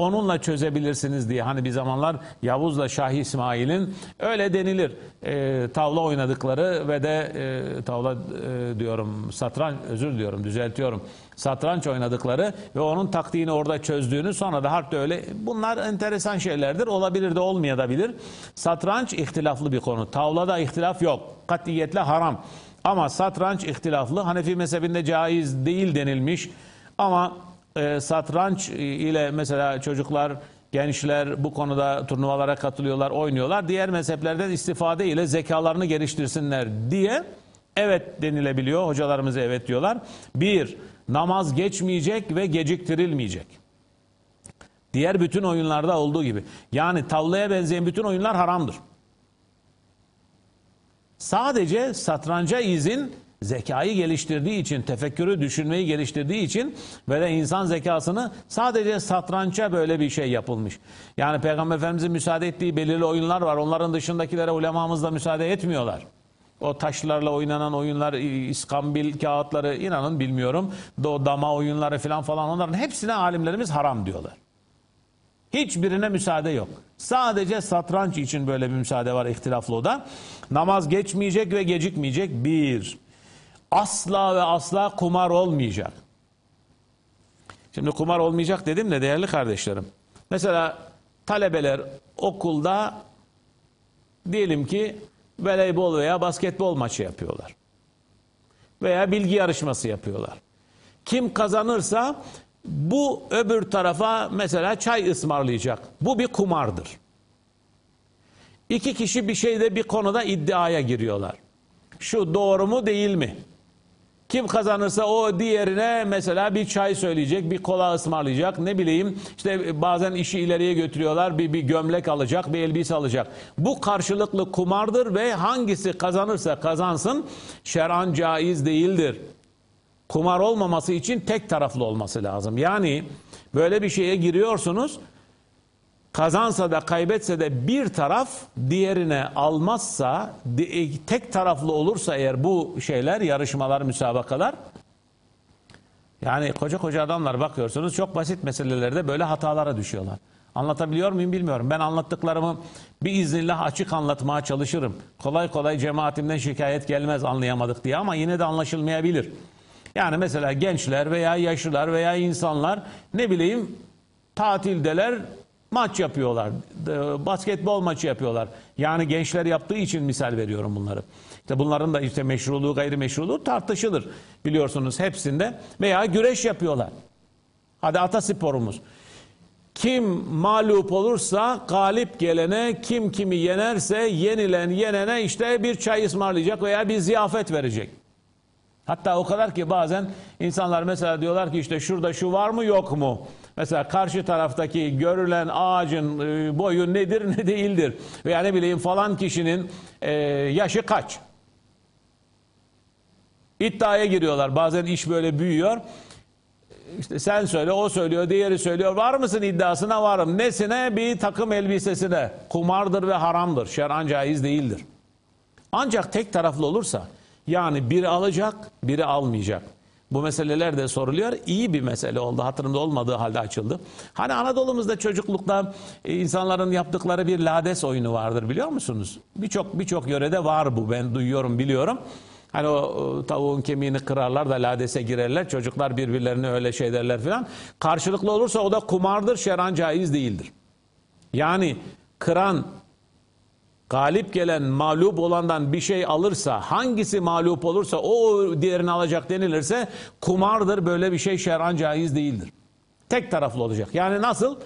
onunla çözebilirsiniz diye. Hani bir zamanlar Yavuz'la Şah İsmail'in öyle denilir. E, tavla oynadıkları ve de e, tavla e, diyorum satranç özür diliyorum düzeltiyorum. Satranç oynadıkları ve onun taktiğini orada çözdüğünü sonra da harpte öyle. Bunlar enteresan şeylerdir. Olabilir de olmayabilir. Satranç ihtilaflı bir konu. Tavlada ihtilaf yok. Katiyetle haram. Ama satranç ihtilaflı. Hanefi mezhebinde caiz değil denilmiş. Ama e, satranç ile mesela çocuklar, gençler bu konuda turnuvalara katılıyorlar, oynuyorlar. Diğer mezheplerden istifade ile zekalarını geliştirsinler diye evet denilebiliyor. Hocalarımız evet diyorlar. Bir, namaz geçmeyecek ve geciktirilmeyecek. Diğer bütün oyunlarda olduğu gibi. Yani tavlaya benzeyen bütün oyunlar haramdır. Sadece satranca izin zekayı geliştirdiği için, tefekkürü, düşünmeyi geliştirdiği için de insan zekasını sadece satrança böyle bir şey yapılmış. Yani Peygamber Efendimiz'in müsaade ettiği belirli oyunlar var. Onların dışındakilere ulemamız da müsaade etmiyorlar. O taşlarla oynanan oyunlar, iskambil kağıtları inanın bilmiyorum. O dama oyunları falan falan onların hepsine alimlerimiz haram diyorlar. Hiçbirine müsaade yok. Sadece satranç için böyle bir müsaade var ihtilaflı o da. Namaz geçmeyecek ve gecikmeyecek. Bir asla ve asla kumar olmayacak. Şimdi kumar olmayacak dedim de değerli kardeşlerim. Mesela talebeler okulda diyelim ki voleybol veya basketbol maçı yapıyorlar. Veya bilgi yarışması yapıyorlar. Kim kazanırsa bu öbür tarafa mesela çay ısmarlayacak. Bu bir kumardır. İki kişi bir şeyde bir konuda iddiaya giriyorlar. Şu doğru mu değil mi? Kim kazanırsa o diğerine mesela bir çay söyleyecek, bir kola ısmarlayacak, ne bileyim işte bazen işi ileriye götürüyorlar, bir, bir gömlek alacak, bir elbise alacak. Bu karşılıklı kumardır ve hangisi kazanırsa kazansın şer'an caiz değildir. Kumar olmaması için tek taraflı olması lazım. Yani böyle bir şeye giriyorsunuz, kazansa da kaybetse de bir taraf diğerine almazsa e, tek taraflı olursa eğer bu şeyler yarışmalar müsabakalar yani koca koca adamlar bakıyorsunuz çok basit meselelerde böyle hatalara düşüyorlar. Anlatabiliyor muyum bilmiyorum. Ben anlattıklarımı bir iznillah açık anlatmaya çalışırım. Kolay kolay cemaatimden şikayet gelmez anlayamadık diye ama yine de anlaşılmayabilir. Yani mesela gençler veya yaşlılar veya insanlar ne bileyim tatildeler maç yapıyorlar. Basketbol maçı yapıyorlar. Yani gençler yaptığı için misal veriyorum bunları. İşte bunların da işte meşruluğu gayrimeşruluğu tartışılır. Biliyorsunuz hepsinde. Veya güreş yapıyorlar. Hadi atasporumuz. Kim mağlup olursa galip gelene kim kimi yenerse yenilen yenene işte bir çay ısmarlayacak veya bir ziyafet verecek. Hatta o kadar ki bazen insanlar mesela diyorlar ki işte şurada şu var mı yok mu? Mesela karşı taraftaki görülen ağacın e, boyu nedir ne değildir. Veya ne bileyim falan kişinin e, yaşı kaç. İddiaya giriyorlar. Bazen iş böyle büyüyor. işte sen söyle, o söylüyor, diğeri söylüyor. Var mısın iddiasına varım. Nesine? Bir takım elbisesine. Kumardır ve haramdır. Şer'an caiz değildir. Ancak tek taraflı olursa yani biri alacak, biri almayacak. Bu meseleler de soruluyor. İyi bir mesele oldu. Hatırımda olmadığı halde açıldı. Hani Anadolu'muzda çocuklukta e, insanların yaptıkları bir lades oyunu vardır biliyor musunuz? Birçok birçok yörede var bu. Ben duyuyorum, biliyorum. Hani o, tavuğun kemiğini kırarlar da ladese girerler. Çocuklar birbirlerine öyle şey derler filan. Karşılıklı olursa o da kumardır, şer'an caiz değildir. Yani kıran galip gelen mağlup olandan bir şey alırsa hangisi mağlup olursa o diğerini alacak denilirse kumardır böyle bir şey şer'an caiz değildir. Tek taraflı olacak. Yani nasıl?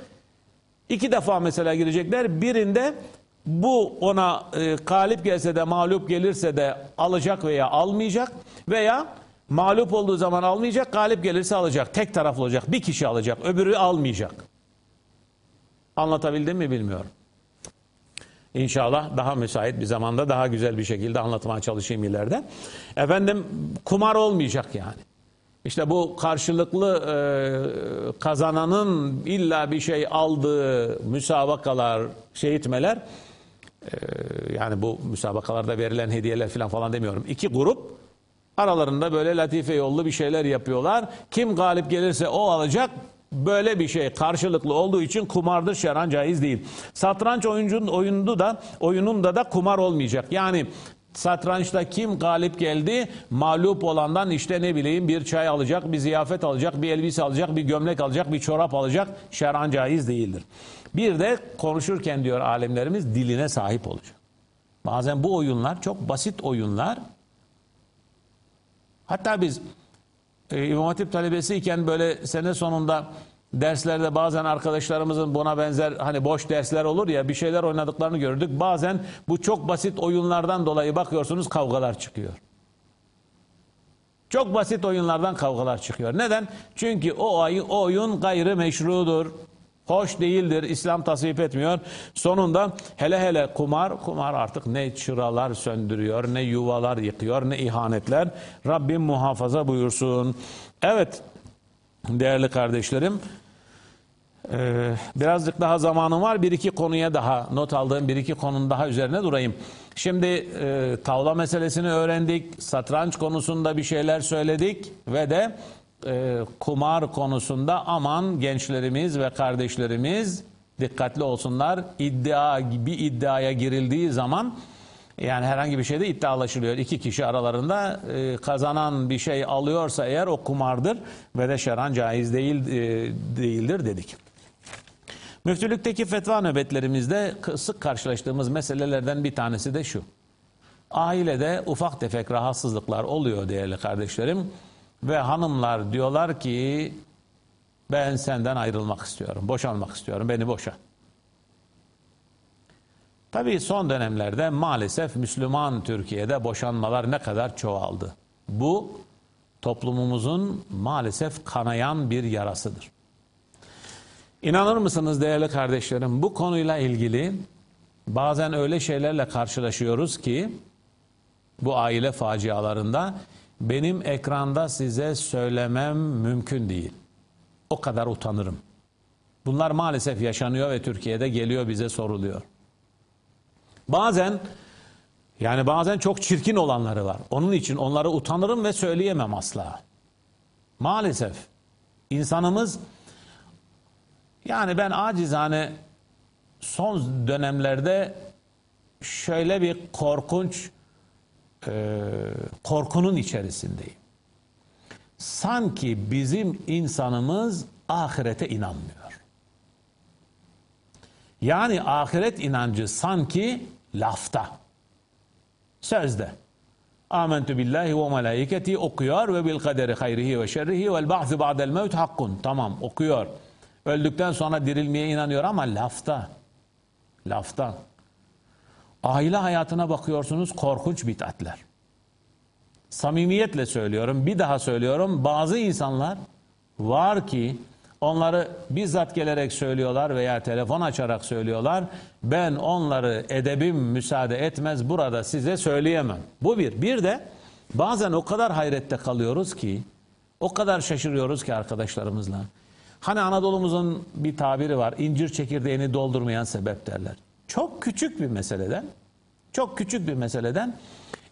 İki defa mesela girecekler. Birinde bu ona e, galip gelse de mağlup gelirse de alacak veya almayacak veya mağlup olduğu zaman almayacak, galip gelirse alacak. Tek taraflı olacak. Bir kişi alacak, öbürü almayacak. Anlatabildim mi bilmiyorum. İnşallah daha müsait bir zamanda daha güzel bir şekilde anlatmaya çalışayım ileride. Efendim kumar olmayacak yani. İşte bu karşılıklı e, kazananın illa bir şey aldığı müsabakalar, şehitmeler e, yani bu müsabakalarda verilen hediyeler falan falan demiyorum. İki grup aralarında böyle latife yollu bir şeyler yapıyorlar. Kim galip gelirse o alacak. Böyle bir şey karşılıklı olduğu için kumardır şer'an caiz değil. Satranç oyuncunun oyununda da oyununda da kumar olmayacak. Yani satrançta kim galip geldi mağlup olandan işte ne bileyim bir çay alacak, bir ziyafet alacak, bir elbise alacak, bir gömlek alacak, bir çorap alacak şer'an caiz değildir. Bir de konuşurken diyor alemlerimiz diline sahip olacak. Bazen bu oyunlar çok basit oyunlar. Hatta biz e, İmam Hatip talebesiyken böyle sene sonunda derslerde bazen arkadaşlarımızın buna benzer hani boş dersler olur ya bir şeyler oynadıklarını gördük. Bazen bu çok basit oyunlardan dolayı bakıyorsunuz kavgalar çıkıyor. Çok basit oyunlardan kavgalar çıkıyor. Neden? Çünkü o, oyun gayrı meşrudur. Hoş değildir. İslam tasvip etmiyor. Sonunda hele hele kumar, kumar artık ne çıralar söndürüyor, ne yuvalar yıkıyor, ne ihanetler. Rabbim muhafaza buyursun. Evet değerli kardeşlerim. Ee, birazcık daha zamanım var. Bir iki konuya daha not aldığım bir iki konunun daha üzerine durayım. Şimdi e, tavla meselesini öğrendik. Satranç konusunda bir şeyler söyledik ve de e, kumar konusunda aman gençlerimiz ve kardeşlerimiz dikkatli olsunlar. İddia bir iddiaya girildiği zaman yani herhangi bir şeyde iddialaşılıyor. İki kişi aralarında e, kazanan bir şey alıyorsa eğer o kumardır ve de şer'an caiz değil e, değildir dedik. Müftülükteki fetva nöbetlerimizde sık karşılaştığımız meselelerden bir tanesi de şu. Ailede ufak tefek rahatsızlıklar oluyor değerli kardeşlerim. Ve hanımlar diyorlar ki ben senden ayrılmak istiyorum, boşanmak istiyorum, beni boşa. Tabii son dönemlerde maalesef Müslüman Türkiye'de boşanmalar ne kadar çoğaldı. Bu toplumumuzun maalesef kanayan bir yarasıdır. İnanır mısınız değerli kardeşlerim bu konuyla ilgili bazen öyle şeylerle karşılaşıyoruz ki bu aile facialarında benim ekranda size söylemem mümkün değil. O kadar utanırım. Bunlar maalesef yaşanıyor ve Türkiye'de geliyor bize soruluyor. Bazen yani bazen çok çirkin olanları var. Onun için onları utanırım ve söyleyemem asla. Maalesef insanımız yani ben acizane son dönemlerde şöyle bir korkunç e, korkunun içerisindeyim. Sanki bizim insanımız ahirete inanmıyor. Yani ahiret inancı sanki lafta, sözde. Amentü billahi ve melaiketi okuyor ve bil kaderi hayrihi ve şerrihi vel ba'thi ba'del mevt hakkun. Tamam okuyor. Öldükten sonra dirilmeye inanıyor ama lafta. Lafta. Aile hayatına bakıyorsunuz korkunç bitatler. Samimiyetle söylüyorum, bir daha söylüyorum. Bazı insanlar var ki onları bizzat gelerek söylüyorlar veya telefon açarak söylüyorlar. Ben onları edebim müsaade etmez burada size söyleyemem. Bu bir. Bir de bazen o kadar hayrette kalıyoruz ki O kadar şaşırıyoruz ki arkadaşlarımızla. Hani Anadolu'muzun bir tabiri var. incir çekirdeğini doldurmayan sebep derler. Çok küçük bir meseleden, çok küçük bir meseleden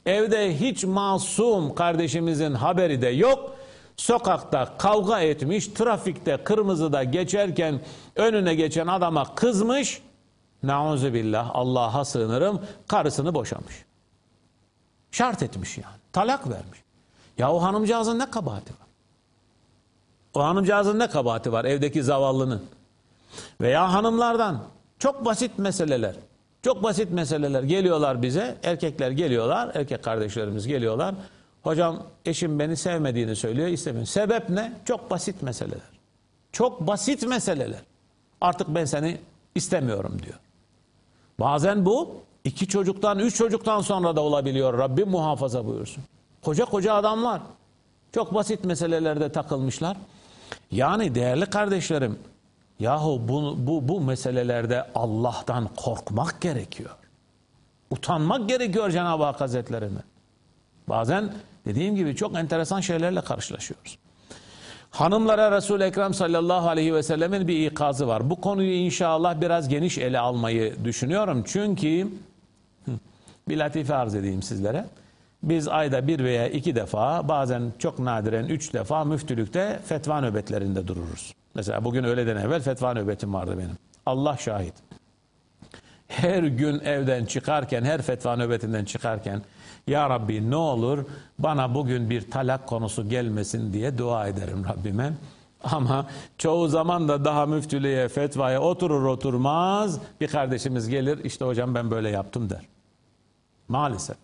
evde hiç masum kardeşimizin haberi de yok. Sokakta kavga etmiş, trafikte kırmızıda geçerken önüne geçen adama kızmış. Nauzu billah Allah'a sığınırım karısını boşamış. Şart etmiş yani. Talak vermiş. Ya o hanımcağızın ne kabahati var? O hanımcağızın ne kabahati var evdeki zavallının? Veya hanımlardan çok basit meseleler. Çok basit meseleler geliyorlar bize. Erkekler geliyorlar. Erkek kardeşlerimiz geliyorlar. Hocam eşim beni sevmediğini söylüyor. istemiyor. Sebep ne? Çok basit meseleler. Çok basit meseleler. Artık ben seni istemiyorum diyor. Bazen bu iki çocuktan, üç çocuktan sonra da olabiliyor. Rabbim muhafaza buyursun. Koca koca adamlar. Çok basit meselelerde takılmışlar. Yani değerli kardeşlerim, yahu bu, bu, bu meselelerde Allah'tan korkmak gerekiyor. Utanmak gerekiyor Cenab-ı Hak Hazretlerinden. Bazen dediğim gibi çok enteresan şeylerle karşılaşıyoruz. Hanımlara Resul-i Ekrem sallallahu aleyhi ve sellemin bir ikazı var. Bu konuyu inşallah biraz geniş ele almayı düşünüyorum. Çünkü bir latife arz edeyim sizlere. Biz ayda bir veya iki defa bazen çok nadiren üç defa müftülükte fetva nöbetlerinde dururuz. Mesela bugün öğleden evvel fetva nöbetim vardı benim. Allah şahit. Her gün evden çıkarken, her fetva nöbetinden çıkarken Ya Rabbi ne olur bana bugün bir talak konusu gelmesin diye dua ederim Rabbime. Ama çoğu zaman da daha müftülüğe, fetvaya oturur oturmaz bir kardeşimiz gelir işte hocam ben böyle yaptım der. Maalesef.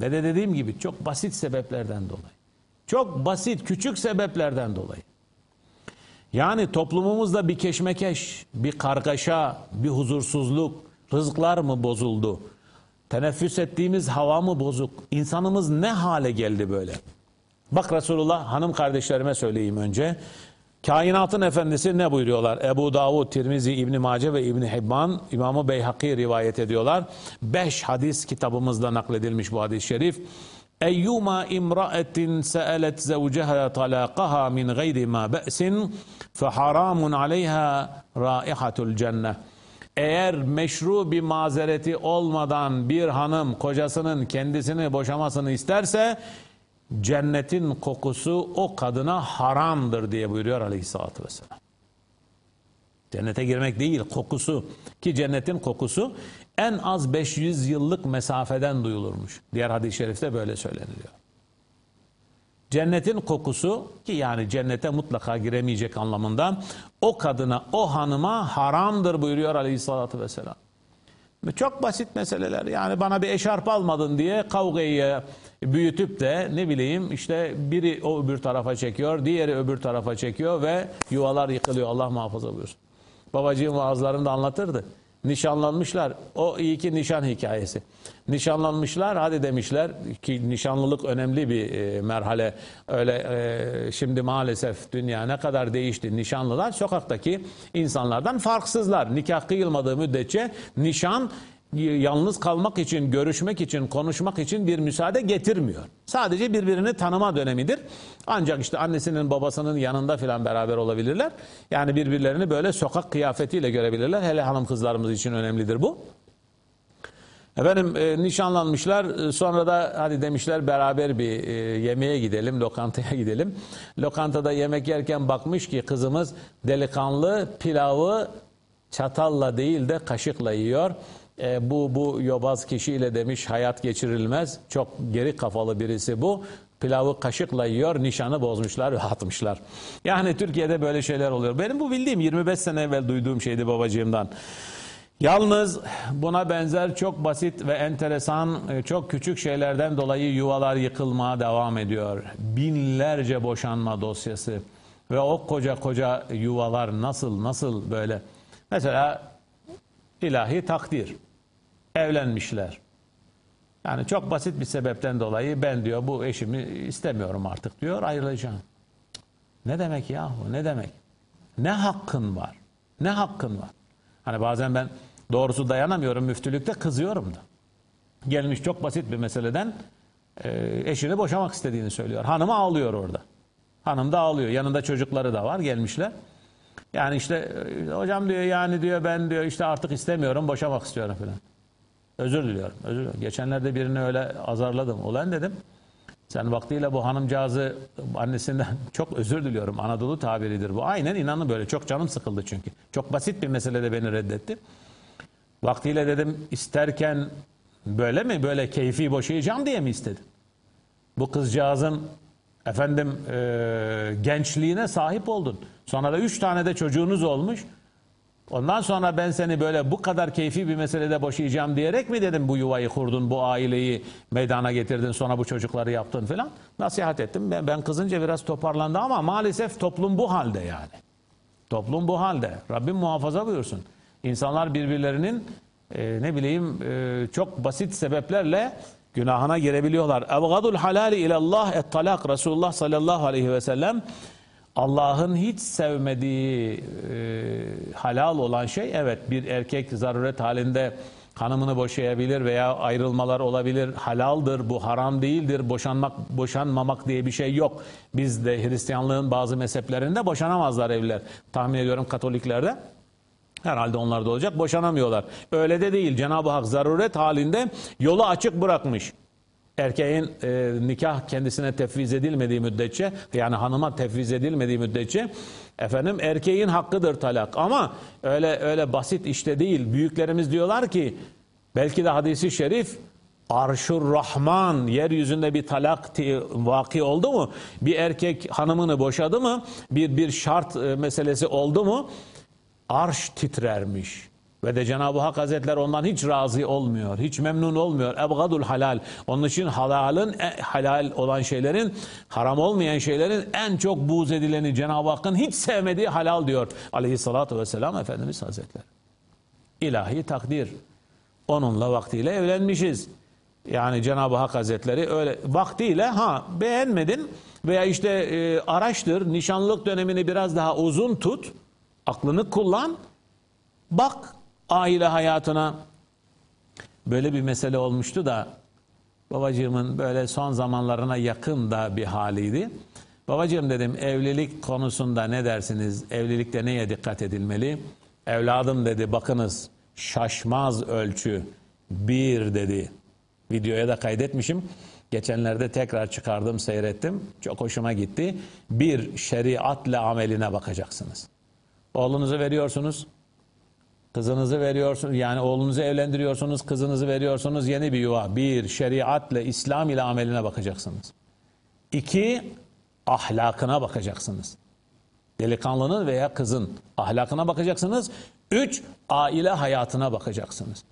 Ve de dediğim gibi çok basit sebeplerden dolayı. Çok basit, küçük sebeplerden dolayı. Yani toplumumuzda bir keşmekeş, bir kargaşa, bir huzursuzluk, rızıklar mı bozuldu? Teneffüs ettiğimiz hava mı bozuk? İnsanımız ne hale geldi böyle? Bak Resulullah hanım kardeşlerime söyleyeyim önce. Kainatın efendisi ne buyuruyorlar? Ebu Davud, Tirmizi, İbn Mace ve İbn Hibban, İmam-ı Beyhaki rivayet ediyorlar. Beş hadis kitabımızda nakledilmiş bu hadis-i şerif. Eyyuma imra'etin se'elet zevceha talaqaha min gayri ma be'sin feharamun aleyha raihatul cennet. Eğer meşru bir mazereti olmadan bir hanım kocasının kendisini boşamasını isterse cennetin kokusu o kadına haramdır diye buyuruyor aleyhissalatü vesselam. Cennete girmek değil kokusu ki cennetin kokusu en az 500 yıllık mesafeden duyulurmuş. Diğer hadis-i şerifte böyle söyleniliyor. Cennetin kokusu ki yani cennete mutlaka giremeyecek anlamında o kadına o hanıma haramdır buyuruyor aleyhissalatü vesselam. Çok basit meseleler. Yani bana bir eşarp almadın diye kavgayı büyütüp de ne bileyim işte biri o öbür tarafa çekiyor, diğeri öbür tarafa çekiyor ve yuvalar yıkılıyor. Allah muhafaza buyursun. Babacığım vaazlarında anlatırdı. Nişanlanmışlar. O iyi ki nişan hikayesi. Nişanlanmışlar. Hadi demişler ki nişanlılık önemli bir e, merhale. Öyle e, şimdi maalesef dünya ne kadar değişti. Nişanlılar sokaktaki insanlardan farksızlar. Nikah kıyılmadığı müddetçe nişan yalnız kalmak için, görüşmek için, konuşmak için bir müsaade getirmiyor. Sadece birbirini tanıma dönemidir. Ancak işte annesinin babasının yanında filan beraber olabilirler. Yani birbirlerini böyle sokak kıyafetiyle görebilirler. Hele hanım kızlarımız için önemlidir bu. Efendim e, nişanlanmışlar sonra da hadi demişler beraber bir e, yemeğe gidelim lokantaya gidelim. Lokantada yemek yerken bakmış ki kızımız delikanlı pilavı çatalla değil de kaşıkla yiyor e, bu bu yobaz kişiyle demiş hayat geçirilmez. Çok geri kafalı birisi bu. Pilavı kaşıkla yiyor, nişanı bozmuşlar ve atmışlar. Yani Türkiye'de böyle şeyler oluyor. Benim bu bildiğim 25 sene evvel duyduğum şeydi babacığımdan. Yalnız buna benzer çok basit ve enteresan, e, çok küçük şeylerden dolayı yuvalar yıkılmaya devam ediyor. Binlerce boşanma dosyası ve o koca koca yuvalar nasıl nasıl böyle. Mesela ilahi takdir evlenmişler. Yani çok basit bir sebepten dolayı ben diyor bu eşimi istemiyorum artık diyor ayrılacağım. Ne demek yahu ne demek? Ne hakkın var? Ne hakkın var? Hani bazen ben doğrusu dayanamıyorum müftülükte kızıyorum da. Gelmiş çok basit bir meseleden eşini boşamak istediğini söylüyor. Hanımı ağlıyor orada. Hanım da ağlıyor. Yanında çocukları da var gelmişler. Yani işte e, hocam diyor yani diyor ben diyor işte artık istemiyorum boşamak istiyorum falan. Özür diliyorum. Özür diliyorum. Geçenlerde birini öyle azarladım. Ulan dedim. Sen vaktiyle bu hanımcağızı annesinden çok özür diliyorum. Anadolu tabiridir bu. Aynen inanın böyle. Çok canım sıkıldı çünkü. Çok basit bir meselede beni reddetti. Vaktiyle dedim isterken böyle mi böyle keyfi boşayacağım diye mi istedin? Bu kızcağızın efendim e, gençliğine sahip oldun. Sonra da üç tane de çocuğunuz olmuş. Ondan sonra ben seni böyle bu kadar keyfi bir meselede boşayacağım diyerek mi dedim bu yuvayı kurdun, bu aileyi meydana getirdin, sonra bu çocukları yaptın falan. Nasihat ettim. Ben, ben kızınca biraz toparlandı ama maalesef toplum bu halde yani. Toplum bu halde. Rabbim muhafaza buyursun. İnsanlar birbirlerinin e, ne bileyim e, çok basit sebeplerle günahına girebiliyorlar. Evgadul halali ilallah et talak Resulullah sallallahu aleyhi ve sellem Allah'ın hiç sevmediği e, halal olan şey evet bir erkek zaruret halinde hanımını boşayabilir veya ayrılmalar olabilir. Halaldır bu haram değildir. Boşanmak boşanmamak diye bir şey yok. Bizde Hristiyanlığın bazı mezheplerinde boşanamazlar evliler. Tahmin ediyorum Katoliklerde Herhalde onlar da olacak. Boşanamıyorlar. Öyle de değil. Cenab-ı Hak zaruret halinde yolu açık bırakmış. Erkeğin e, nikah kendisine tefviz edilmediği müddetçe yani hanıma tefviz edilmediği müddetçe efendim erkeğin hakkıdır talak. Ama öyle öyle basit işte değil. Büyüklerimiz diyorlar ki belki de hadisi şerif Arşur Rahman yeryüzünde bir talak vaki oldu mu? Bir erkek hanımını boşadı mı? Bir bir şart e, meselesi oldu mu? arş titrermiş. Ve de Cenab-ı Hak Hazretleri ondan hiç razı olmuyor. Hiç memnun olmuyor. Ebgadul halal. Onun için halalın, e, halal olan şeylerin, haram olmayan şeylerin en çok buğz edileni Cenab-ı Hakk'ın hiç sevmediği halal diyor. Aleyhissalatü vesselam Efendimiz Hazretleri. İlahi takdir. Onunla vaktiyle evlenmişiz. Yani Cenab-ı Hak Hazretleri öyle vaktiyle ha beğenmedin veya işte e, araştır, nişanlık dönemini biraz daha uzun tut. Aklını kullan. Bak aile hayatına. Böyle bir mesele olmuştu da babacığımın böyle son zamanlarına yakın da bir haliydi. Babacığım dedim evlilik konusunda ne dersiniz? Evlilikte neye dikkat edilmeli? Evladım dedi bakınız şaşmaz ölçü bir dedi. Videoya da kaydetmişim. Geçenlerde tekrar çıkardım seyrettim. Çok hoşuma gitti. Bir şeriatla ameline bakacaksınız. Oğlunuzu veriyorsunuz. Kızınızı veriyorsunuz. Yani oğlunuzu evlendiriyorsunuz. Kızınızı veriyorsunuz. Yeni bir yuva. Bir, şeriatle, İslam ile ameline bakacaksınız. İki, ahlakına bakacaksınız. Delikanlının veya kızın ahlakına bakacaksınız. Üç, aile hayatına bakacaksınız.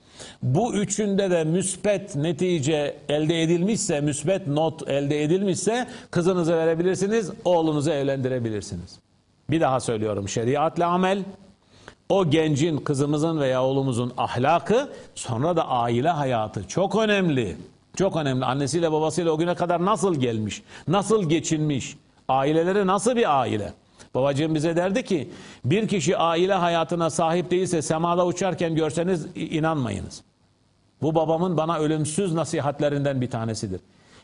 Bu üçünde de müspet netice elde edilmişse, müspet not elde edilmişse kızınızı verebilirsiniz, oğlunuzu evlendirebilirsiniz. Bir daha söylüyorum şeriatla amel, o gencin, kızımızın veya oğlumuzun ahlakı, sonra da aile hayatı çok önemli. Çok önemli. Annesiyle babasıyla o güne kadar nasıl gelmiş, nasıl geçinmiş, aileleri nasıl bir aile? Babacığım bize derdi ki bir kişi aile hayatına sahip değilse semada uçarken görseniz inanmayınız. Bu babamın bana ölümsüz nasihatlerinden bir tanesidir.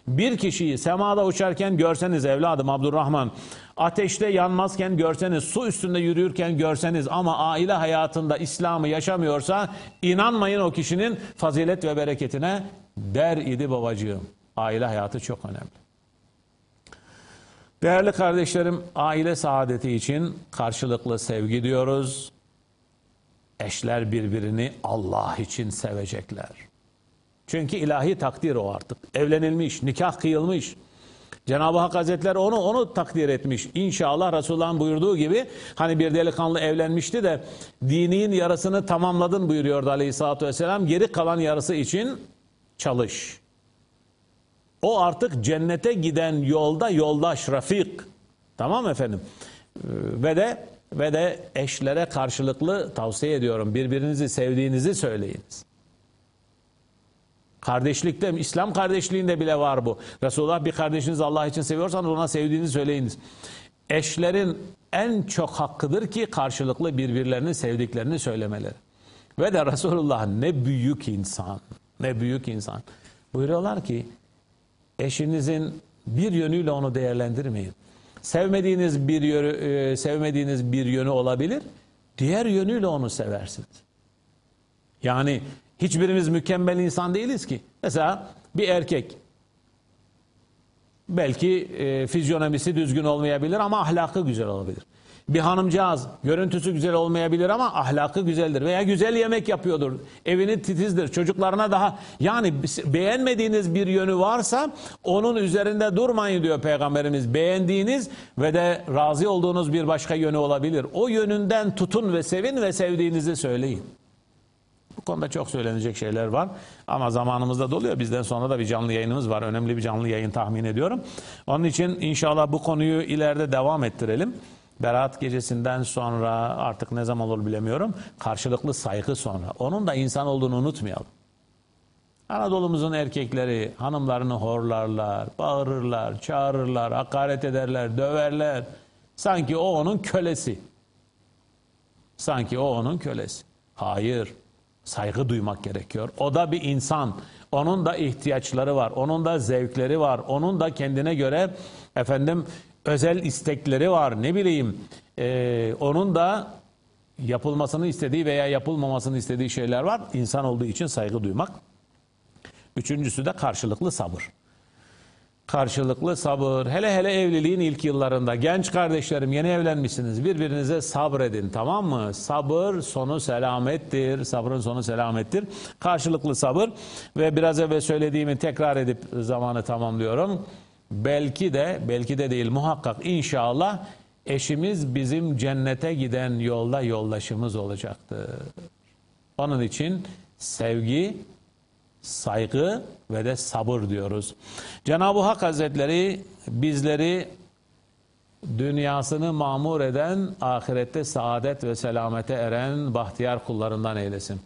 Bir kişiyi semada uçarken görseniz evladım Abdurrahman, ateşte yanmazken görseniz, su üstünde yürürken görseniz ama aile hayatında İslam'ı yaşamıyorsa inanmayın o kişinin fazilet ve bereketine der idi babacığım. Aile hayatı çok önemli. Değerli kardeşlerim, aile saadeti için karşılıklı sevgi diyoruz. Eşler birbirini Allah için sevecekler. Çünkü ilahi takdir o artık. Evlenilmiş, nikah kıyılmış. Cenab-ı Hak Hazretleri onu onu takdir etmiş. İnşallah Resulullah'ın buyurduğu gibi hani bir delikanlı evlenmişti de dinin yarısını tamamladın buyuruyordu Aleyhisselatü Vesselam. Geri kalan yarısı için çalış. O artık cennete giden yolda yoldaş, rafik. Tamam efendim? Ve de ve de eşlere karşılıklı tavsiye ediyorum. Birbirinizi sevdiğinizi söyleyiniz. Kardeşlikte, İslam kardeşliğinde bile var bu. Resulullah bir kardeşinizi Allah için seviyorsanız ona sevdiğinizi söyleyiniz. Eşlerin en çok hakkıdır ki karşılıklı birbirlerini sevdiklerini söylemeleri. Ve de Resulullah ne büyük insan, ne büyük insan. Buyuruyorlar ki eşinizin bir yönüyle onu değerlendirmeyin. sevmediğiniz bir yönü, e, sevmediğiniz bir yönü olabilir. Diğer yönüyle onu seversiniz. Yani hiçbirimiz mükemmel insan değiliz ki. Mesela bir erkek belki e, fizyonomisi düzgün olmayabilir ama ahlakı güzel olabilir. Bir hanımcağız görüntüsü güzel olmayabilir ama ahlakı güzeldir veya güzel yemek yapıyordur. Evinin titizdir. Çocuklarına daha yani beğenmediğiniz bir yönü varsa onun üzerinde durmayın diyor peygamberimiz. Beğendiğiniz ve de razı olduğunuz bir başka yönü olabilir. O yönünden tutun ve sevin ve sevdiğinizi söyleyin. Bu konuda çok söylenecek şeyler var ama zamanımızda doluyor. Bizden sonra da bir canlı yayınımız var. Önemli bir canlı yayın tahmin ediyorum. Onun için inşallah bu konuyu ileride devam ettirelim. Berat gecesinden sonra artık ne zaman olur bilemiyorum. Karşılıklı saygı sonra. Onun da insan olduğunu unutmayalım. Anadolu'muzun erkekleri hanımlarını horlarlar, bağırırlar, çağırırlar, hakaret ederler, döverler. Sanki o onun kölesi. Sanki o onun kölesi. Hayır. Saygı duymak gerekiyor. O da bir insan. Onun da ihtiyaçları var. Onun da zevkleri var. Onun da kendine göre efendim özel istekleri var. Ne bileyim e, onun da yapılmasını istediği veya yapılmamasını istediği şeyler var. İnsan olduğu için saygı duymak. Üçüncüsü de karşılıklı sabır. Karşılıklı sabır. Hele hele evliliğin ilk yıllarında. Genç kardeşlerim yeni evlenmişsiniz. Birbirinize sabredin tamam mı? Sabır sonu selamettir. Sabrın sonu selamettir. Karşılıklı sabır. Ve biraz evvel söylediğimi tekrar edip zamanı tamamlıyorum. Belki de, belki de değil muhakkak inşallah eşimiz bizim cennete giden yolda yoldaşımız olacaktır. Onun için sevgi, saygı ve de sabır diyoruz. Cenab-ı Hak Hazretleri bizleri dünyasını mamur eden, ahirette saadet ve selamete eren bahtiyar kullarından eylesin.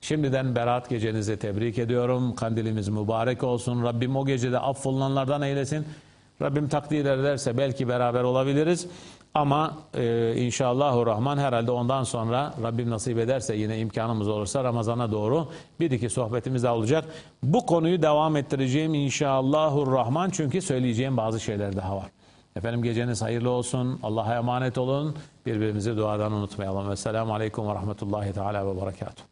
Şimdiden Berat gecenizi tebrik ediyorum. Kandilimiz mübarek olsun. Rabbim o gecede affolunanlardan eylesin. Rabbim takdir ederse belki beraber olabiliriz. Ama e, inşallahü rahman herhalde ondan sonra Rabbim nasip ederse yine imkanımız olursa Ramazan'a doğru bir iki sohbetimiz daha olacak. Bu konuyu devam ettireceğim inşallahü rahman çünkü söyleyeceğim bazı şeyler daha var. Efendim geceniz hayırlı olsun. Allah'a emanet olun. Birbirimizi duadan unutmayalım. Esselamu Aleyküm ve Rahmetullahi Teala ve Berekatuhu.